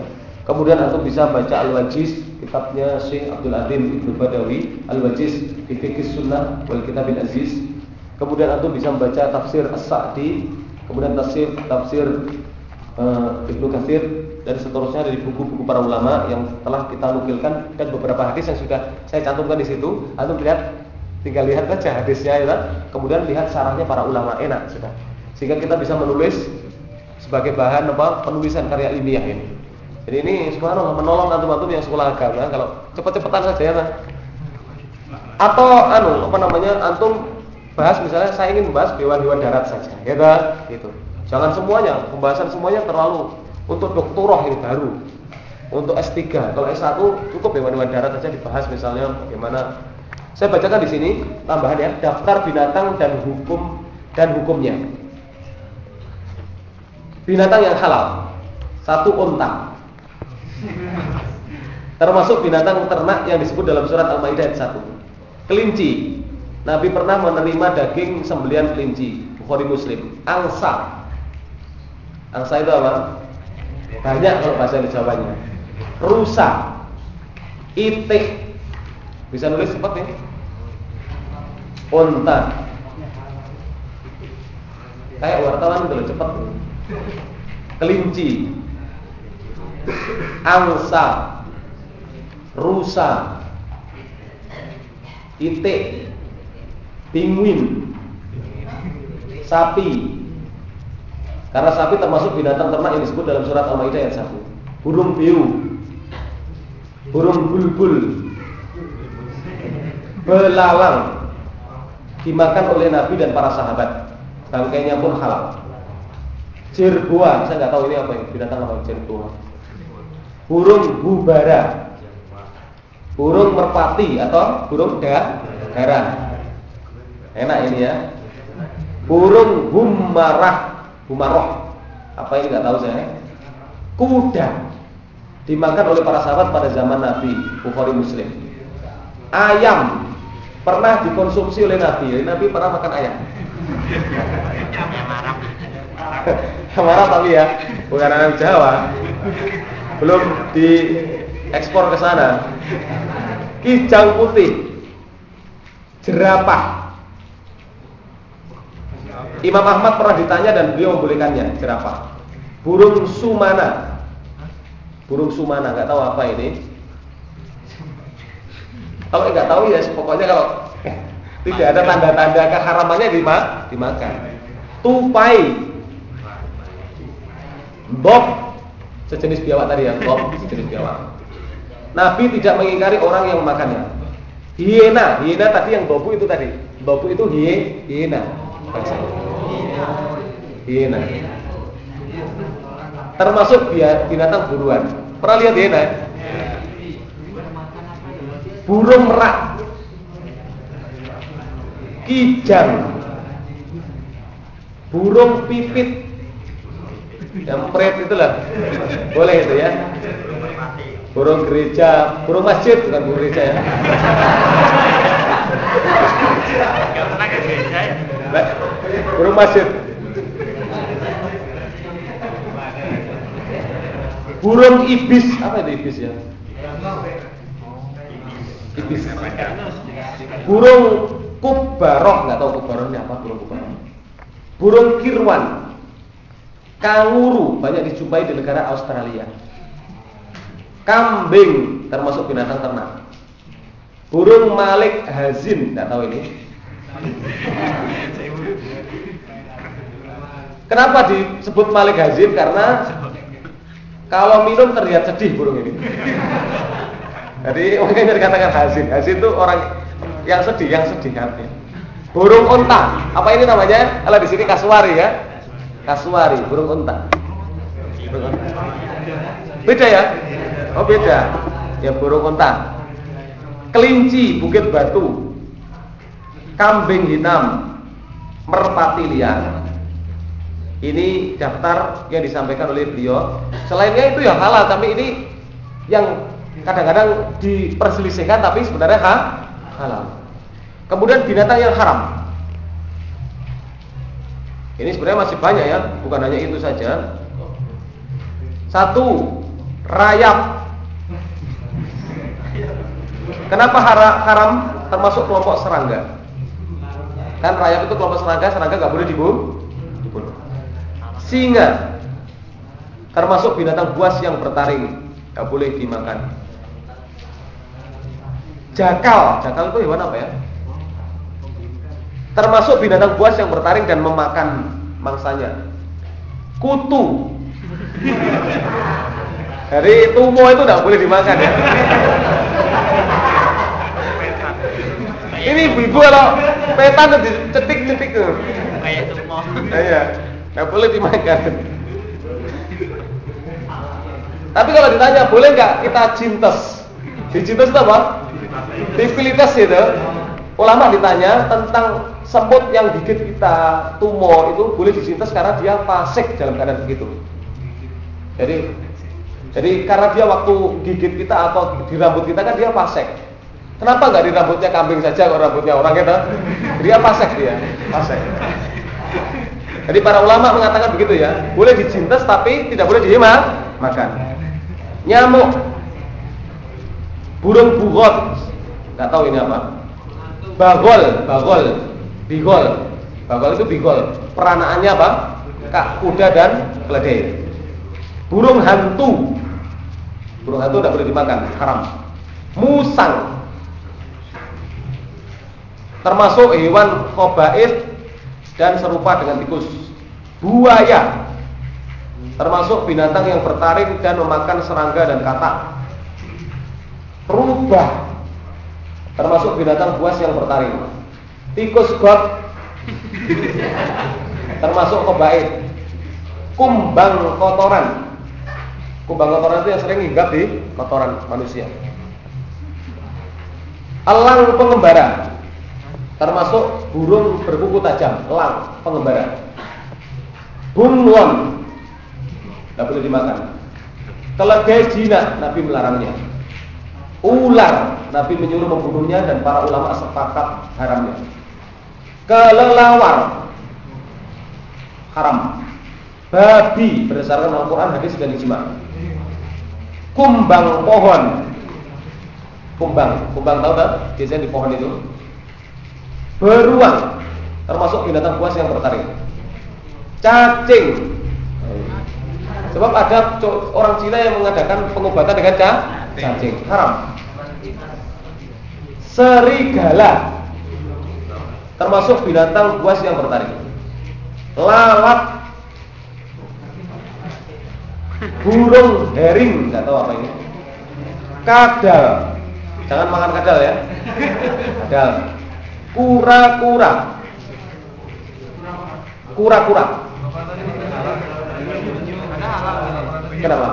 Kemudian antum bisa baca Al-Wajiz, kitabnya Syekh Abdul Adim Ibnu Badawi, Al-Wajiz fi Fiqh Sunnah wal Kitabil Aziz. Kemudian antum bisa membaca tafsir As-Sa'di, kemudian tafsir tafsir uh, Ibnu Katsir dan seterusnya dari buku-buku para ulama yang telah kita nukilkan dan beberapa hadis yang sudah saya cantumkan di situ. Antum lihat tinggal lihat saja hadisnya ya. Kemudian lihat sarahnya para ulama enak sudah. Sehingga kita bisa menulis sebagai bahan apa penulisan karya ilmiah ini. Jadi ini subhanallah menolong antum-antum yang sekolah agama kalau cepat-cepatan saja ya. Atau anu apa namanya antum bahas misalnya saya ingin membahas hewan-hewan darat saja, ya kan? Gitu. Jangan semuanya, pembahasan semuanya terlalu untuk doktorah ini baru. Untuk S3, kalau S1 cukup hewan-hewan darat saja dibahas misalnya bagaimana. Saya bacakan di sini tambahan ya, daftar binatang dan hukum dan hukumnya. Binatang yang halal. Satu unta. Termasuk binatang ternak yang disebut dalam surat Al-Maidah ayat 1. Kelinci. Nabi pernah menerima daging sembelian kelinci. Bukhari Muslim. Angsa. Angsa itu apa? Banyak kalau bahasa Jawanya. Rusa. Itik. Bisa nulis seperti ini. Unta. Kayak wartawan itu cepat. Kelinci angsa, rusa, itik, pinguin, sapi. Karena sapi termasuk binatang ternak yang disebut dalam surat Al-Maidah ayat 1. Burung biru, burung bulbul, belalang dimakan oleh Nabi dan para sahabat. Bangkainya pun halal. Jerboa, saya nggak tahu ini apa yang binatang apa jerboa burung bubara, burung merpati atau burung darah. Enak ini ya. Burung humarah, humaroh. Apa ini nggak tahu saya. Kuda dimakan oleh para sahabat pada zaman Nabi Bukhari Muslim. Ayam pernah dikonsumsi oleh Nabi. Nabi pernah makan ayam. Yang marah [laughs] tapi ya, bukan anak Jawa belum diekspor ke sana. Kijang putih, jerapah. Imam Ahmad pernah ditanya dan beliau membolehkannya jerapah. Burung sumana, burung sumana nggak tahu apa ini. Kalau nggak tahu ya pokoknya kalau tidak ada tanda-tanda keharamannya dimakan. Tupai, bob sejenis biawak tadi ya, kok sejenis biawak. Nabi tidak mengingkari orang yang memakannya. Hiena, hiena tadi yang dobu itu tadi. Dobu itu hie, hiena. Hiena. Termasuk binatang buruan. Pernah lihat hiena? Burung merak. Kijang. Burung pipit yang pret itulah. Boleh itu ya. Burung gereja burung masjid bukan burung gereja ya. Burung masjid. Burung ibis apa itu ibis ya? Ibis. Burung kubaroh nggak tahu kubarohnya apa burung kubaroh burung kirwan Kanguru banyak dijumpai di negara Australia. Kambing termasuk binatang ternak. Burung malik hazin, tidak tahu ini. Kenapa disebut malik hazin? Karena kalau minum terlihat sedih burung ini. Jadi makanya dikatakan hazin. Hazin itu orang yang sedih, yang sedih artinya. Burung unta, apa ini namanya? Kalau di sini kasuari ya. Kaswari, burung unta. Beda ya? Oh beda. Ya burung unta. Kelinci, bukit batu. Kambing hitam, merpati liar. Ini daftar yang disampaikan oleh beliau. Selainnya itu ya halal, tapi ini yang kadang-kadang diperselisihkan tapi sebenarnya ha, halal. Kemudian binatang yang haram. Ini sebenarnya masih banyak ya, bukan hanya itu saja. Satu, rayap. Kenapa haram termasuk kelompok serangga? Kan rayap itu kelompok serangga, serangga nggak boleh dibunuh. Singa termasuk binatang buas yang bertaring, nggak boleh dimakan. Jakal, jakal itu hewan apa ya? Termasuk binatang buas yang bertaring dan memakan mangsanya. Kutu. Dari tumo itu tidak boleh dimakan ya. Ini ibu-ibu kalau petan dicetik-cetik tuh. Kayak tumo. Iya, nggak boleh dimakan. Tapi kalau ditanya boleh nggak kita cintes? Di cintes itu apa? Difilitas itu. Ulama ditanya tentang semut yang gigit kita tumor itu boleh disintes karena dia fasik dalam keadaan begitu. Jadi jadi karena dia waktu gigit kita atau di rambut kita kan dia fasik. Kenapa nggak di rambutnya kambing saja kalau rambutnya orang kita? Dia fasik dia, fasik. Jadi para ulama mengatakan begitu ya, boleh dicintas tapi tidak boleh dihemat makan. Nyamuk, burung bugot, nggak tahu ini apa. Bagol, bagol, Bigol. Bagol itu bigol. Peranaannya apa? Kak kuda dan keledai. Burung hantu. Burung hantu tidak boleh dimakan, haram. Musang. Termasuk hewan kobait dan serupa dengan tikus. Buaya. Termasuk binatang yang bertaring dan memakan serangga dan katak. Rubah. Termasuk binatang buas yang bertaring. Tikus got termasuk kebait. Kumbang kotoran. Kumbang kotoran itu yang sering hinggap di kotoran manusia. Elang pengembara. Termasuk burung berkuku tajam. Elang pengembara. Bunglon tidak boleh dimakan. Keledai jinak Nabi melarangnya ular. Nabi menyuruh membunuhnya dan para ulama sepakat haramnya. Kelelawar. Haram. Babi. Berdasarkan Al-Quran hadis dan ijma. Kumbang pohon. Kumbang. Kumbang tahu tak? Biasanya di pohon itu. Beruang. Termasuk binatang buas yang bertaring cacing. Sebab ada orang Cina yang mengadakan pengobatan dengan cacing. Haram serigala termasuk binatang buas yang bertaring. Lalat, burung herring, nggak tahu apa ini. Kadal, jangan makan kadal ya. Kadal, kura-kura, kura-kura. Kenapa?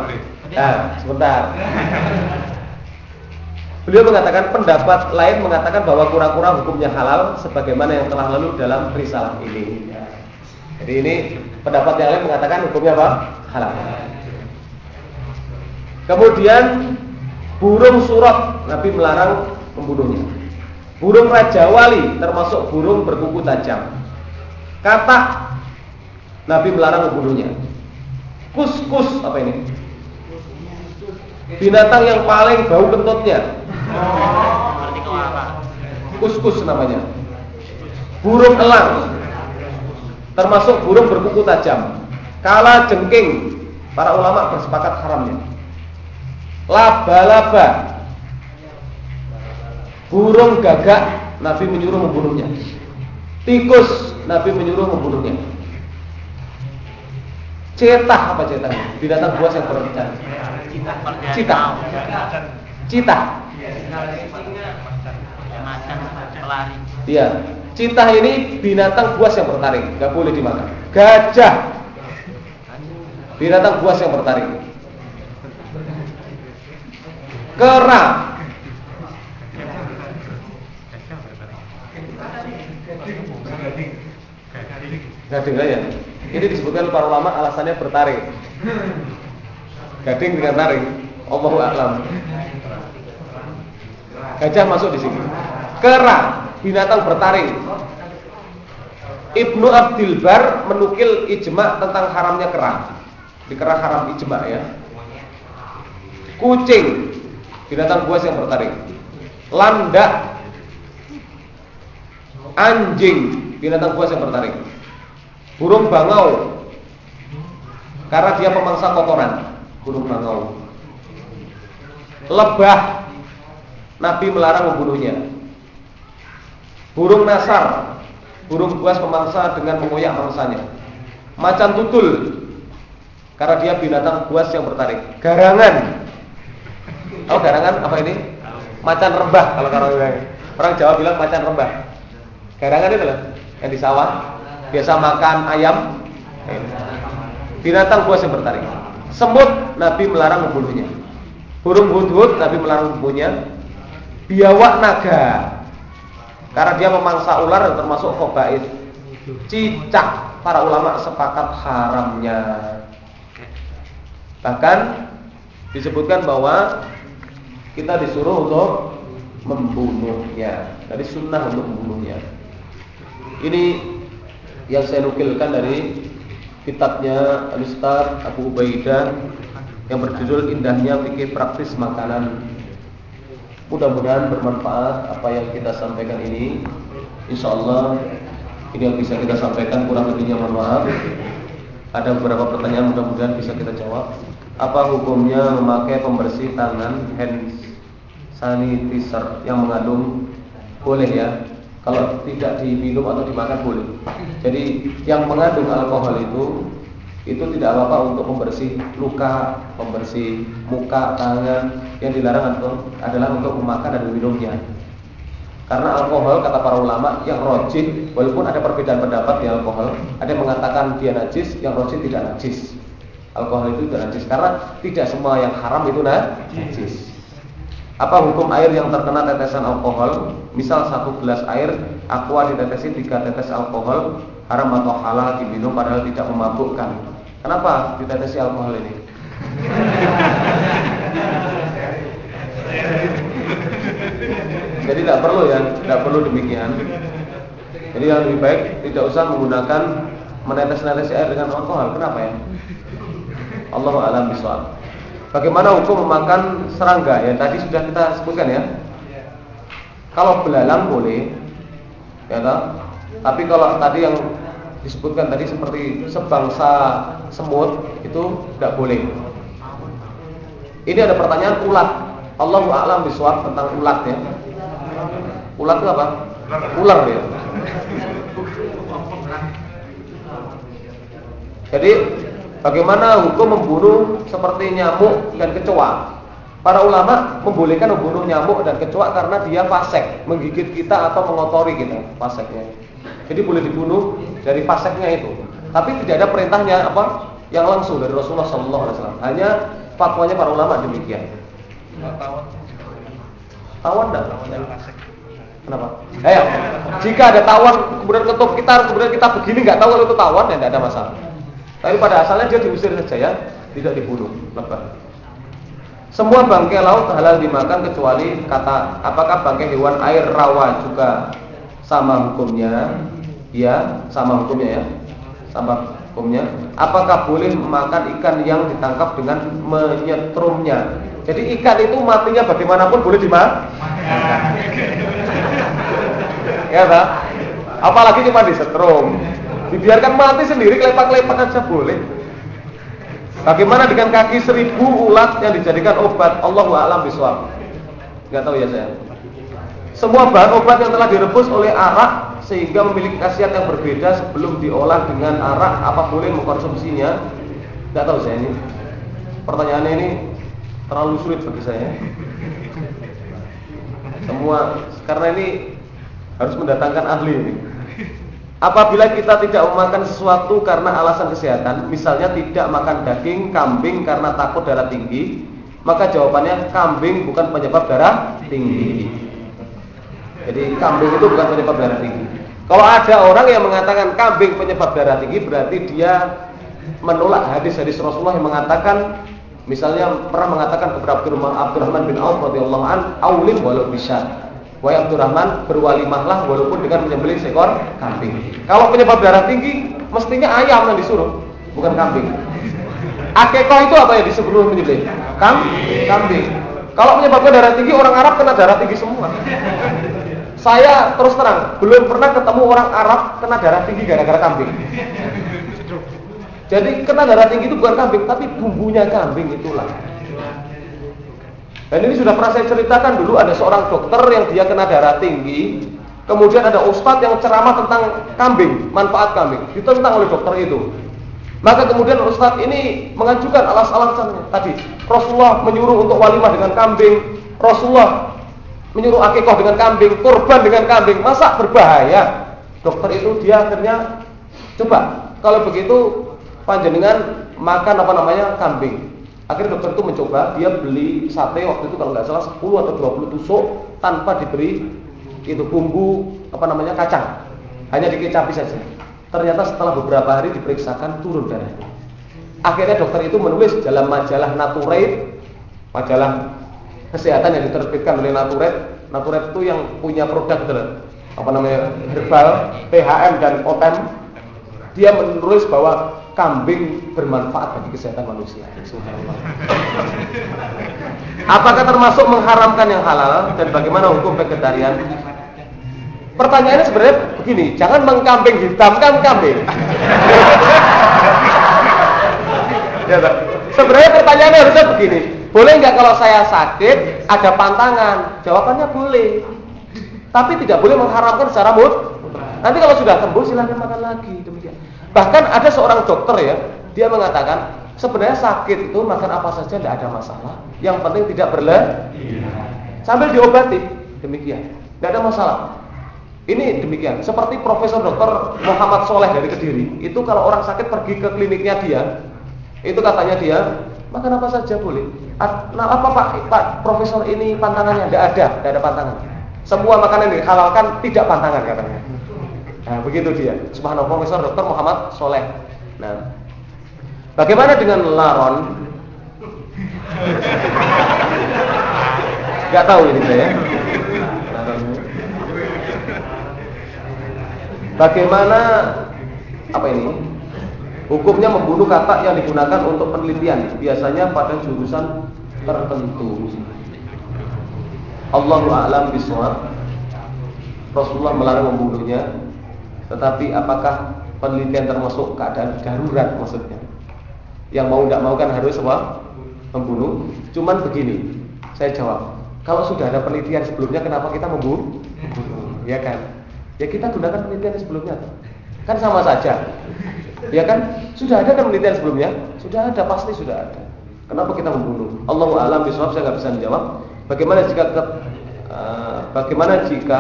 Nah, sebentar. Beliau mengatakan pendapat lain mengatakan bahwa kura-kura hukumnya halal sebagaimana yang telah lalu dalam risalah ini. Jadi ini pendapat yang lain mengatakan hukumnya apa? Halal. Kemudian burung surot Nabi melarang membunuhnya. Burung raja wali termasuk burung berkuku tajam. Katak Nabi melarang membunuhnya. Kus-kus apa ini? Binatang yang paling bau kentutnya Kuskus namanya. Burung elang. Termasuk burung berkuku tajam. Kala jengking. Para ulama bersepakat haramnya. Laba-laba. Burung gagak. Nabi menyuruh membunuhnya. Tikus. Nabi menyuruh membunuhnya. Cetah apa cetah? Binatang buas yang berbicara. Cita. Cita. Iya. Citah ini binatang buas yang bertaring, nggak boleh dimakan. Gajah, binatang buas yang bertaring. Kera, Gading ya. Ini disebutkan para ulama alasannya bertaring. Gading dengan taring. Allahu a'lam. Gajah masuk di sini. Kera, binatang bertaring. Ibnu Abdul Bar menukil ijma tentang haramnya kera. Di kera haram ijma ya. kucing, binatang buas yang bertaring. Landak, anjing, binatang buas yang bertaring. Burung bangau, karena dia pemangsa kotoran. Burung bangau. Lebah, Nabi melarang membunuhnya. Burung nasar, burung buas pemangsa dengan mengoyak mangsanya. Macan tutul, karena dia binatang buas yang bertaring. Garangan, oh garangan apa ini? Macan rembah kalau orang orang Jawa bilang macan rembah. Garangan itu loh yang di sawah biasa makan ayam. Binatang buas yang bertaring. Semut Nabi melarang membunuhnya. Burung hudhud Nabi melarang membunuhnya. Biawak naga karena dia memangsa ular termasuk khobait. Cicak para ulama sepakat haramnya. Bahkan disebutkan bahwa kita disuruh untuk membunuhnya. Dari sunnah untuk membunuhnya. Ini yang saya nukilkan dari kitabnya Al-Ustaz Abu Ubaidah yang berjudul Indahnya Fikih Praktis Makanan. Mudah-mudahan bermanfaat apa yang kita sampaikan ini. Insya Allah ini yang bisa kita sampaikan kurang lebihnya mohon maaf. Ada beberapa pertanyaan mudah-mudahan bisa kita jawab. Apa hukumnya memakai pembersih tangan hand sanitizer yang mengandung boleh ya kalau tidak diminum atau dimakan boleh. Jadi yang mengandung alkohol itu itu tidak apa-apa untuk membersih luka, membersih muka, tangan. Yang dilarang adalah untuk memakan dan meminumnya. Karena alkohol kata para ulama yang rojin, walaupun ada perbedaan pendapat di alkohol, ada yang mengatakan dia najis, yang rojin tidak najis. Alkohol itu tidak najis karena tidak semua yang haram itu najis. Apa hukum air yang terkena tetesan alkohol? Misal satu gelas air, aqua ditetesi tiga tetes alkohol, haram atau halal diminum padahal tidak memabukkan. Kenapa ditetesi alkohol ini? Jadi tidak perlu ya, tidak perlu demikian. Jadi yang lebih baik tidak usah menggunakan menetes-netes air dengan alkohol. Kenapa ya? Allah alam bisawab. Bagaimana hukum memakan serangga? Ya tadi sudah kita sebutkan ya. Kalau belalang boleh, ya tak? Tapi kalau tadi yang disebutkan tadi seperti sebangsa semut itu tidak boleh. Ini ada pertanyaan ulat. Allah a'lam biswab tentang ulat ya. Ulat itu apa? Ular ya. Jadi Bagaimana hukum membunuh seperti nyamuk dan kecoa? Para ulama membolehkan membunuh nyamuk dan kecoa karena dia fasek, menggigit kita atau mengotori kita, faseknya. Jadi boleh dibunuh dari faseknya itu. Tapi tidak ada perintahnya apa? Yang langsung dari Rasulullah SAW. Hanya fatwanya para ulama demikian. Tawon enggak? Kenapa? Eh, jika ada tawon kemudian ketuk kita kemudian kita begini nggak tahu itu tawon ya tidak ada masalah. Tapi pada asalnya dia diusir saja ya, tidak dibunuh, lebah. Semua bangkai laut halal dimakan kecuali kata apakah bangkai hewan air rawa juga sama hukumnya? Ya, sama hukumnya ya. Sama hukumnya. Apakah boleh makan ikan yang ditangkap dengan menyetrumnya? Jadi ikan itu matinya bagaimanapun boleh dimakan. ya, Pak. Apalagi cuma disetrum. Dibiarkan mati sendiri kelepak-kelepak aja boleh. Bagaimana dengan kaki seribu ulat yang dijadikan obat? Allahu a'lam bishawab. Enggak tahu ya saya. Semua bahan obat yang telah direbus oleh arak sehingga memiliki khasiat yang berbeda sebelum diolah dengan arak, apa boleh mengkonsumsinya? Enggak tahu saya ini. Pertanyaannya ini terlalu sulit bagi saya. Semua karena ini harus mendatangkan ahli ini. Apabila kita tidak memakan sesuatu karena alasan kesehatan, misalnya tidak makan daging kambing karena takut darah tinggi, maka jawabannya kambing bukan penyebab darah tinggi. Jadi kambing itu bukan penyebab darah tinggi. Kalau ada orang yang mengatakan kambing penyebab darah tinggi, berarti dia menolak hadis-hadis Rasulullah yang mengatakan misalnya pernah mengatakan kepada Abdurrahman bin Auf radhiyallahu an, "Aulim walau bisa." Wahai Abdurrahman berwalimahlah walaupun dengan menyembelih seekor kambing. Kalau penyebab darah tinggi, mestinya ayam yang disuruh, bukan kambing. Akekah itu apa ya disebelum menyembelih? Kam kambing. Kalau menyebabkan darah tinggi orang Arab kena darah tinggi semua. Saya terus terang belum pernah ketemu orang Arab kena darah tinggi gara-gara kambing. Jadi kena darah tinggi itu bukan kambing, tapi bumbunya kambing itulah. Dan ini sudah pernah saya ceritakan dulu ada seorang dokter yang dia kena darah tinggi, kemudian ada ustadz yang ceramah tentang kambing, manfaat kambing, ditentang oleh dokter itu. Maka kemudian ustadz ini mengajukan alas-alasannya. Tadi Rasulullah menyuruh untuk walimah dengan kambing, Rasulullah menyuruh akikoh dengan kambing, kurban dengan kambing, masa berbahaya? Dokter itu dia akhirnya coba kalau begitu panjenengan makan apa namanya kambing. Akhirnya dokter itu mencoba, dia beli sate waktu itu kalau nggak salah 10 atau 20 tusuk tanpa diberi itu bumbu apa namanya kacang, hanya dikecapi saja. Ternyata setelah beberapa hari diperiksakan turun darahnya. Akhirnya dokter itu menulis dalam majalah Nature, majalah kesehatan yang diterbitkan oleh Naturet. Naturet itu yang punya produk apa namanya herbal, PHM dan OTEM. Dia menulis bahwa kambing bermanfaat bagi kesehatan manusia. Apakah termasuk mengharamkan yang halal dan bagaimana hukum vegetarian? Pertanyaannya sebenarnya begini, jangan mengkambing hitamkan kambing. [laughs] ya, sebenarnya pertanyaannya harusnya begini, boleh nggak kalau saya sakit ada pantangan? Jawabannya boleh. Tapi tidak boleh mengharamkan secara mut. Nanti kalau sudah sembuh silahkan makan lagi demikian. Bahkan ada seorang dokter ya, dia mengatakan sebenarnya sakit itu makan apa saja tidak ada masalah. Yang penting tidak berle sambil diobati demikian. Tidak ada masalah. Ini demikian. Seperti Profesor Dokter Muhammad Soleh dari Kediri, itu kalau orang sakit pergi ke kliniknya dia, itu katanya dia makan apa saja boleh. Nah, apa Pak, Pak Profesor ini pantangannya? Tidak ada, tidak ada pantangan. Semua makanan yang dihalalkan tidak pantangan katanya. Nah, begitu dia. Subhanallah Profesor Dr. Muhammad Soleh. Nah, bagaimana dengan laron? Gak tahu ini saya. Bagaimana apa ini? Hukumnya membunuh kata yang digunakan untuk penelitian, biasanya pada jurusan tertentu. Allahu a'lam bishawab. Rasulullah melarang membunuhnya, tetapi apakah penelitian termasuk keadaan darurat maksudnya? Yang mau tidak mau kan harus apa? Membunuh. Cuman begini, saya jawab. Kalau sudah ada penelitian sebelumnya, kenapa kita membunuh? Ya kan? Ya kita gunakan penelitian sebelumnya. Kan sama saja. Ya kan? Sudah ada kan penelitian sebelumnya? Sudah ada, pasti sudah ada. Kenapa kita membunuh? Allahu a'lam bishawab saya nggak bisa menjawab. Bagaimana jika uh, bagaimana jika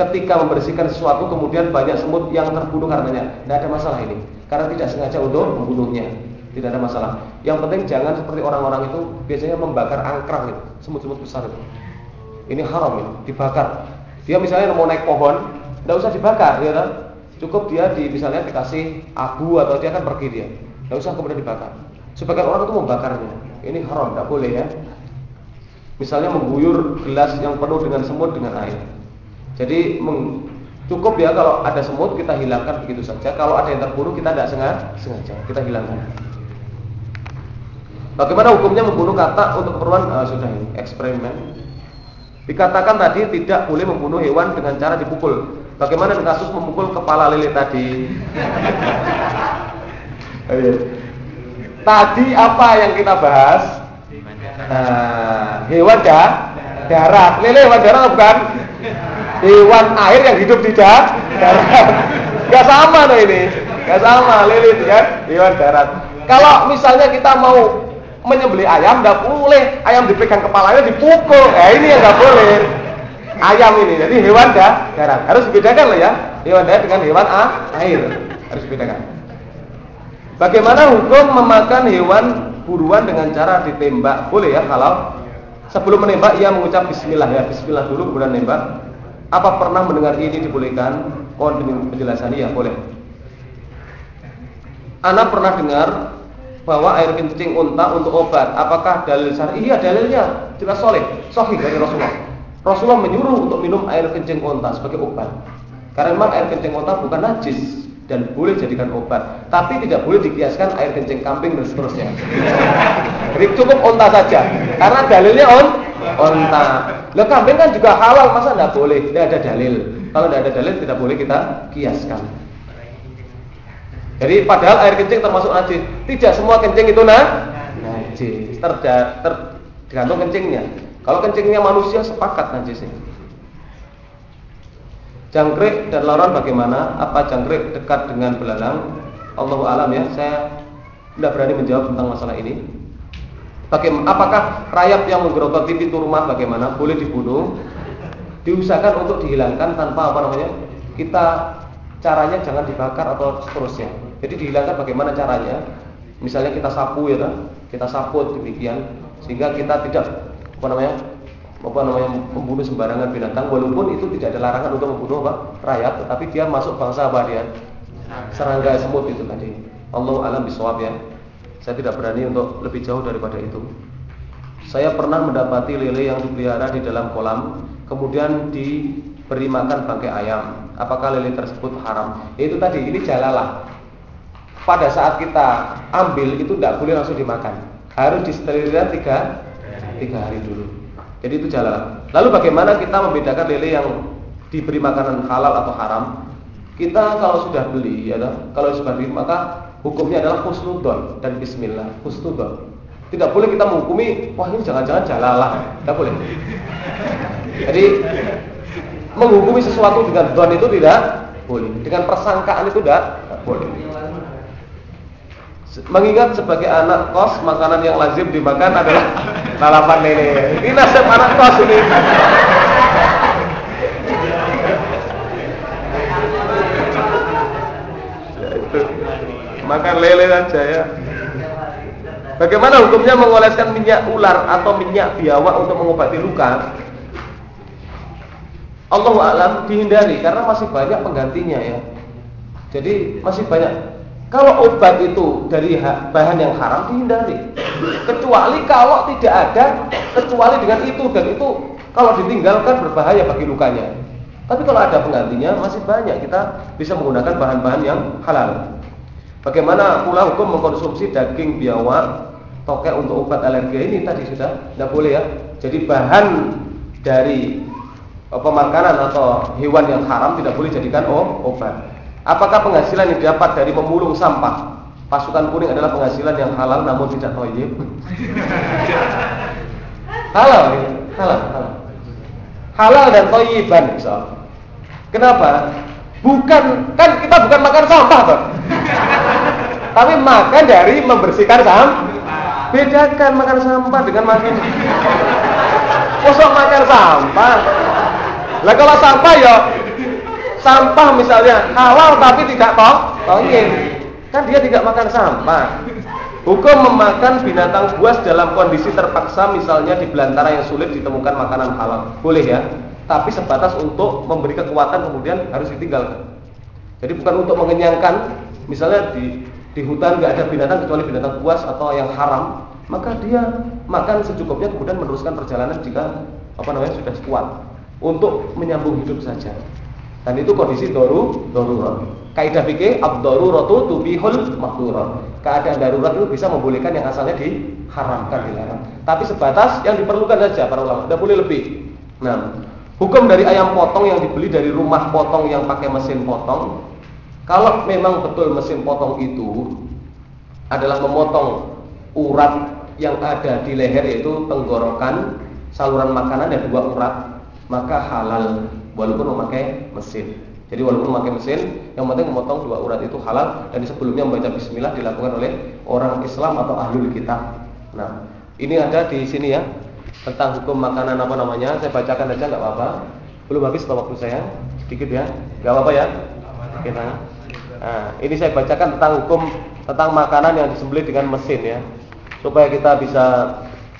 ketika membersihkan sesuatu kemudian banyak semut yang terbunuh karenanya? Tidak ada masalah ini. Karena tidak sengaja untuk membunuhnya. Tidak ada masalah. Yang penting jangan seperti orang-orang itu biasanya membakar angkrang itu, semut-semut besar itu. Ini haram ini, dibakar. Dia misalnya mau naik pohon, tidak usah dibakar, ya kan? Cukup dia di misalnya dikasih abu atau dia akan pergi dia. Tidak usah kemudian dibakar. Sebagian orang itu membakarnya. Ini haram, tidak boleh ya. Misalnya mengguyur gelas yang penuh dengan semut dengan air. Jadi cukup ya kalau ada semut kita hilangkan begitu saja. Kalau ada yang terbunuh kita tidak sengaja, sengaja kita hilangkan. Bagaimana hukumnya membunuh kata untuk keperluan uh, sudah ini eksperimen. Dikatakan tadi tidak boleh membunuh hewan dengan cara dipukul. Bagaimana kasus memukul kepala lele tadi? [laughs] tadi apa yang kita bahas? Nah, hewan dah, darat. Lele hewan darat bukan? Hewan air yang hidup di darat. Gak sama loh ini. Gak sama lele itu kan hewan darat. Kalau misalnya kita mau menyembelih ayam, tidak boleh ayam dipegang kepalanya dipukul. Eh ini yang nggak boleh ayam ini. Jadi hewan darat. Harus dibedakan loh ya. Hewan darat dengan hewan air. Harus dibedakan. Bagaimana hukum memakan hewan buruan dengan cara ditembak? Boleh ya kalau sebelum menembak ia mengucap bismillah ya. Bismillah dulu kemudian nembak. Apa pernah mendengar ini dibolehkan? Mohon dengan penjelasan ya, boleh. Anak pernah dengar bahwa air kencing unta untuk obat. Apakah dalil syar'i? Iya, dalilnya jelas soleh, sahih dari Rasulullah. Rasulullah menyuruh untuk minum air kencing unta sebagai obat. Karena memang air kencing unta bukan najis dan boleh jadikan obat. Tapi tidak boleh dikiaskan air kencing kambing dan seterusnya. Jadi cukup onta saja. Karena dalilnya on onta. Lah kambing kan juga halal, masa tidak boleh? Tidak ada dalil. Kalau tidak ada dalil tidak boleh kita kiaskan. Jadi padahal air kencing termasuk najis. Tidak semua kencing itu nah najis. Tergantung kencingnya. Kalau kencingnya manusia sepakat najisnya. Jangkrik dan lawan bagaimana? Apa jangkrik dekat dengan belalang? Allahu alam ya. Saya tidak berani menjawab tentang masalah ini. Bagaimana? Apakah rayap yang menggerogoti pintu rumah bagaimana? Boleh dibunuh? Diusahakan untuk dihilangkan tanpa apa namanya? Kita caranya jangan dibakar atau seterusnya. Jadi dihilangkan bagaimana caranya? Misalnya kita sapu ya, kan? kita sapu demikian sehingga kita tidak apa namanya apa namanya membunuh sembarangan binatang walaupun itu tidak ada larangan untuk membunuh apa rayap tetapi dia masuk bangsa apa dia? Serangga. Semut itu tadi. Allah alam bisawab ya. Saya tidak berani untuk lebih jauh daripada itu. Saya pernah mendapati lele yang dipelihara di dalam kolam kemudian diberi makan bangkai ayam. Apakah lele tersebut haram? Ya, itu tadi ini jalalah. Pada saat kita ambil itu tidak boleh langsung dimakan. Harus disterilkan tiga tiga hari dulu jadi itu jalan. Lalu bagaimana kita membedakan lele yang diberi makanan halal atau haram? Kita kalau sudah beli, ya, kalau sudah beli maka hukumnya adalah husnudon dan bismillah. Husnudon. Tidak boleh kita menghukumi, wah ini jangan-jangan jalalah. Tidak boleh. [laughs] Jadi menghukumi sesuatu dengan don itu tidak boleh. Dengan persangkaan itu tidak boleh. Mengingat sebagai anak kos makanan yang lazim dimakan adalah lalapan lele. Ini nasib anak kos ini. Makan lele saja ya. Bagaimana hukumnya mengoleskan minyak ular atau minyak biawak untuk mengobati luka? Allah alam dihindari karena masih banyak penggantinya ya. Jadi masih banyak kalau obat itu dari bahan yang haram dihindari. Kecuali kalau tidak ada kecuali dengan itu dan itu kalau ditinggalkan berbahaya bagi lukanya. Tapi kalau ada penggantinya masih banyak kita bisa menggunakan bahan-bahan yang halal. Bagaimana pula hukum mengkonsumsi daging biawak tokek untuk obat alergi ini tadi sudah tidak boleh ya. Jadi bahan dari pemakanan atau hewan yang haram tidak boleh jadikan obat. Apakah penghasilan yang didapat dari memulung sampah pasukan kuning adalah penghasilan yang halal namun tidak toyib? [laughs] halal, ya? halal, halal. Halal dan toyiban, misal. Kenapa? Bukan kan kita bukan makan sampah, Pak. [laughs] Tapi makan dari membersihkan sampah. Bedakan makan sampah dengan makan. [laughs] Kosong makan sampah. Lah kalau sampah ya sampah misalnya halal tapi tidak toh toyin kan dia tidak makan sampah. Hukum memakan binatang buas dalam kondisi terpaksa misalnya di belantara yang sulit ditemukan makanan halal. Boleh ya tapi sebatas untuk memberi kekuatan kemudian harus ditinggalkan. Jadi bukan untuk mengenyangkan misalnya di di hutan nggak ada binatang kecuali binatang buas atau yang haram maka dia makan secukupnya kemudian meneruskan perjalanan jika apa namanya sudah kuat untuk menyambung hidup saja dan itu kondisi doru darurat. Kaidah fikih ad-daruratu tubihul mahdurat. Keadaan darurat itu bisa membolehkan yang asalnya diharamkan dilarang. Tapi sebatas yang diperlukan saja para ulama, tidak boleh lebih. Nah, hukum dari ayam potong yang dibeli dari rumah potong yang pakai mesin potong, kalau memang betul mesin potong itu adalah memotong urat yang ada di leher yaitu tenggorokan, saluran makanan dan dua urat, maka halal walaupun memakai mesin. Jadi walaupun memakai mesin, yang penting memotong dua urat itu halal dan sebelumnya membaca bismillah dilakukan oleh orang Islam atau ahlul kitab. Nah, ini ada di sini ya tentang hukum makanan apa namanya. Saya bacakan aja nggak apa-apa. Belum habis waktu saya, sedikit ya. nggak apa-apa ya. Kita. Nah, ini saya bacakan tentang hukum tentang makanan yang disembelih dengan mesin ya. Supaya kita bisa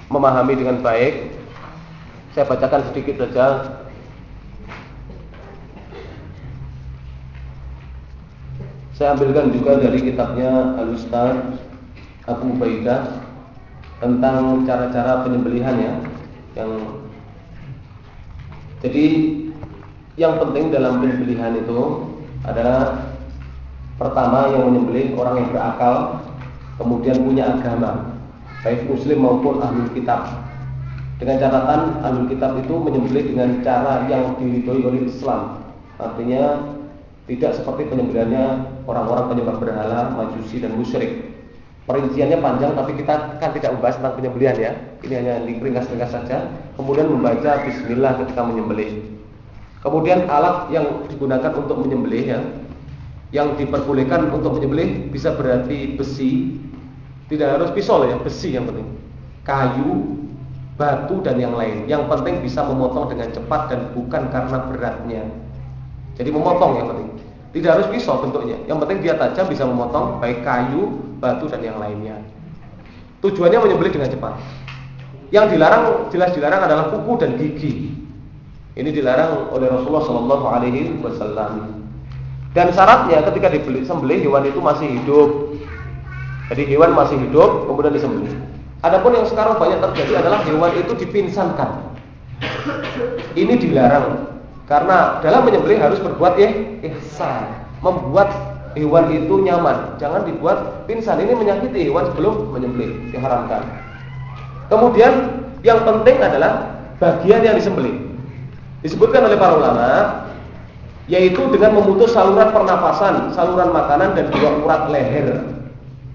memahami dengan baik. Saya bacakan sedikit saja Saya ambilkan juga dari kitabnya Al-Ustaz Abu Ubaidah tentang cara-cara penyembelihan ya. Yang jadi yang penting dalam penyembelihan itu adalah Pertama yang menyembelih orang yang berakal, kemudian punya agama, baik muslim maupun ahli kitab. Dengan catatan ahli kitab itu menyembelih dengan cara yang diridhoi oleh Islam. Artinya tidak seperti penyembelihannya orang-orang penyembah berhala, majusi dan musyrik. Perinciannya panjang tapi kita kan tidak membahas tentang penyembelihan ya. Ini hanya ringkas-ringkas saja. Kemudian membaca bismillah ketika menyembelih. Kemudian alat yang digunakan untuk menyembelih ya, yang diperbolehkan untuk menyembelih bisa berarti besi, tidak harus pisau ya, besi yang penting. Kayu, batu dan yang lain. Yang penting bisa memotong dengan cepat dan bukan karena beratnya. Jadi memotong yang penting. Tidak harus pisau bentuknya. Yang penting dia tajam bisa memotong baik kayu, batu dan yang lainnya. Tujuannya menyembelih dengan cepat. Yang dilarang jelas dilarang adalah kuku dan gigi. Ini dilarang oleh Rasulullah Shallallahu Alaihi Wasallam. Dan syaratnya ketika dibeli sembelih hewan itu masih hidup. Jadi hewan masih hidup kemudian disembelih. Adapun yang sekarang banyak terjadi adalah hewan itu dipinsankan. Ini dilarang karena dalam menyembelih harus berbuat ya ihsan, membuat hewan itu nyaman. Jangan dibuat pingsan. Ini menyakiti hewan sebelum menyembelih, diharamkan. Kemudian yang penting adalah bagian yang disembelih. Disebutkan oleh para ulama yaitu dengan memutus saluran pernapasan, saluran makanan dan dua urat leher.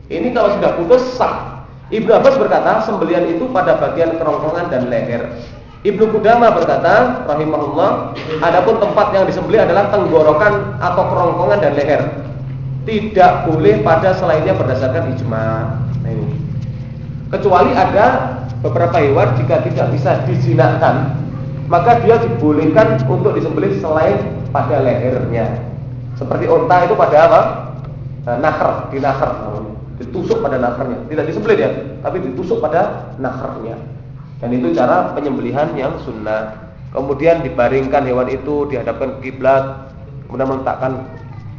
Ini kalau sudah putus sah. Ibnu Abbas berkata sembelian itu pada bagian kerongkongan dan leher. Ibnu Kudama berkata, rahimahullah, adapun tempat yang disembelih adalah tenggorokan atau kerongkongan dan leher. Tidak boleh pada selainnya berdasarkan ijma. Nah ini. Kecuali ada beberapa hewan jika tidak bisa dijinakkan, maka dia dibolehkan untuk disembelih selain pada lehernya. Seperti onta itu pada apa? Nah, nakar, di nakar ditusuk pada nakarnya. Tidak disembelih ya, tapi ditusuk pada nakarnya. Dan itu cara penyembelihan yang sunnah. Kemudian dibaringkan hewan itu dihadapkan ke kiblat, kemudian meletakkan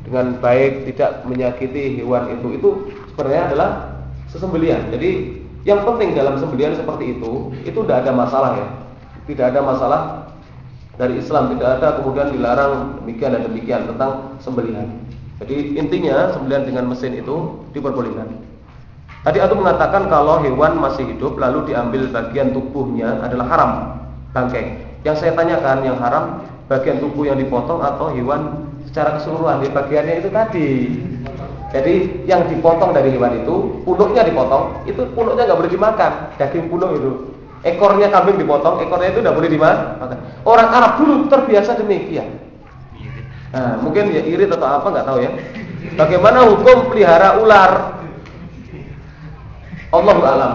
dengan baik, tidak menyakiti hewan itu. Itu sebenarnya adalah sesembelihan. Jadi yang penting dalam sembelihan seperti itu, itu tidak ada masalah ya. Tidak ada masalah dari Islam tidak ada kemudian dilarang demikian dan demikian tentang sembelihan. Jadi intinya sembelihan dengan mesin itu diperbolehkan. Tadi aku mengatakan kalau hewan masih hidup lalu diambil bagian tubuhnya adalah haram bangkai. Yang saya tanyakan yang haram bagian tubuh yang dipotong atau hewan secara keseluruhan di bagiannya itu tadi. Jadi yang dipotong dari hewan itu punuknya dipotong, itu punuknya nggak boleh dimakan, daging punuk itu. Ekornya kambing dipotong, ekornya itu tidak boleh dimakan. Orang Arab dulu terbiasa demikian. Nah, mungkin ya irit atau apa nggak tahu ya. Bagaimana hukum pelihara ular? Allah alam.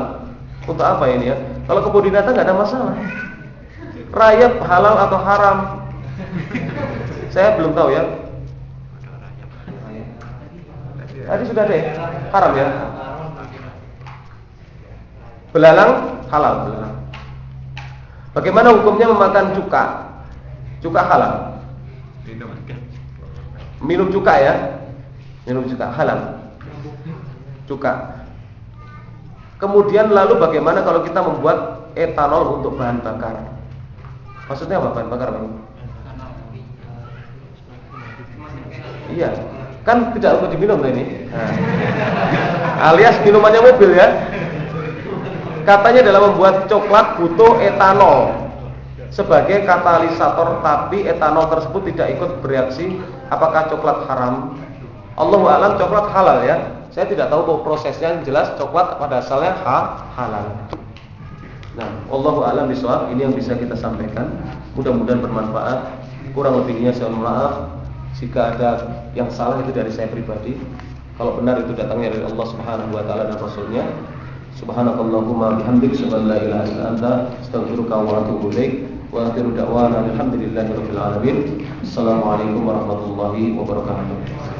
Untuk apa ini ya? Kalau kebun binatang nggak ada masalah. Rayap halal atau haram? Saya belum tahu ya. Tadi sudah ya? Haram ya? Belalang halal. Bagaimana hukumnya memakan cuka? Cuka halal. Minum cuka ya. Minum cuka halal. Cuka. Kemudian lalu bagaimana kalau kita membuat etanol untuk bahan bakar? Maksudnya apa bahan bakar Bang? Iya, kan tidak untuk diminum ini. Nah. Alias minumannya mobil ya. Katanya dalam membuat coklat butuh etanol sebagai katalisator tapi etanol tersebut tidak ikut bereaksi apakah coklat haram? Allahu alam coklat halal ya. Saya tidak tahu prosesnya jelas coklat pada asalnya ha, halal. Nah, Allahu alam bisawab ini yang bisa kita sampaikan. Mudah-mudahan bermanfaat. Kurang lebihnya saya mohon maaf jika ada yang salah itu dari saya pribadi. Kalau benar itu datangnya dari Allah Subhanahu wa taala dan rasulnya. Subhanakallahumma bihamdik asyhadu la ilaha illa anta astaghfiruka wa atubu ilaik. Wa akhiru da'wana alhamdulillahi rabbil alamin. Assalamualaikum warahmatullahi wabarakatuh.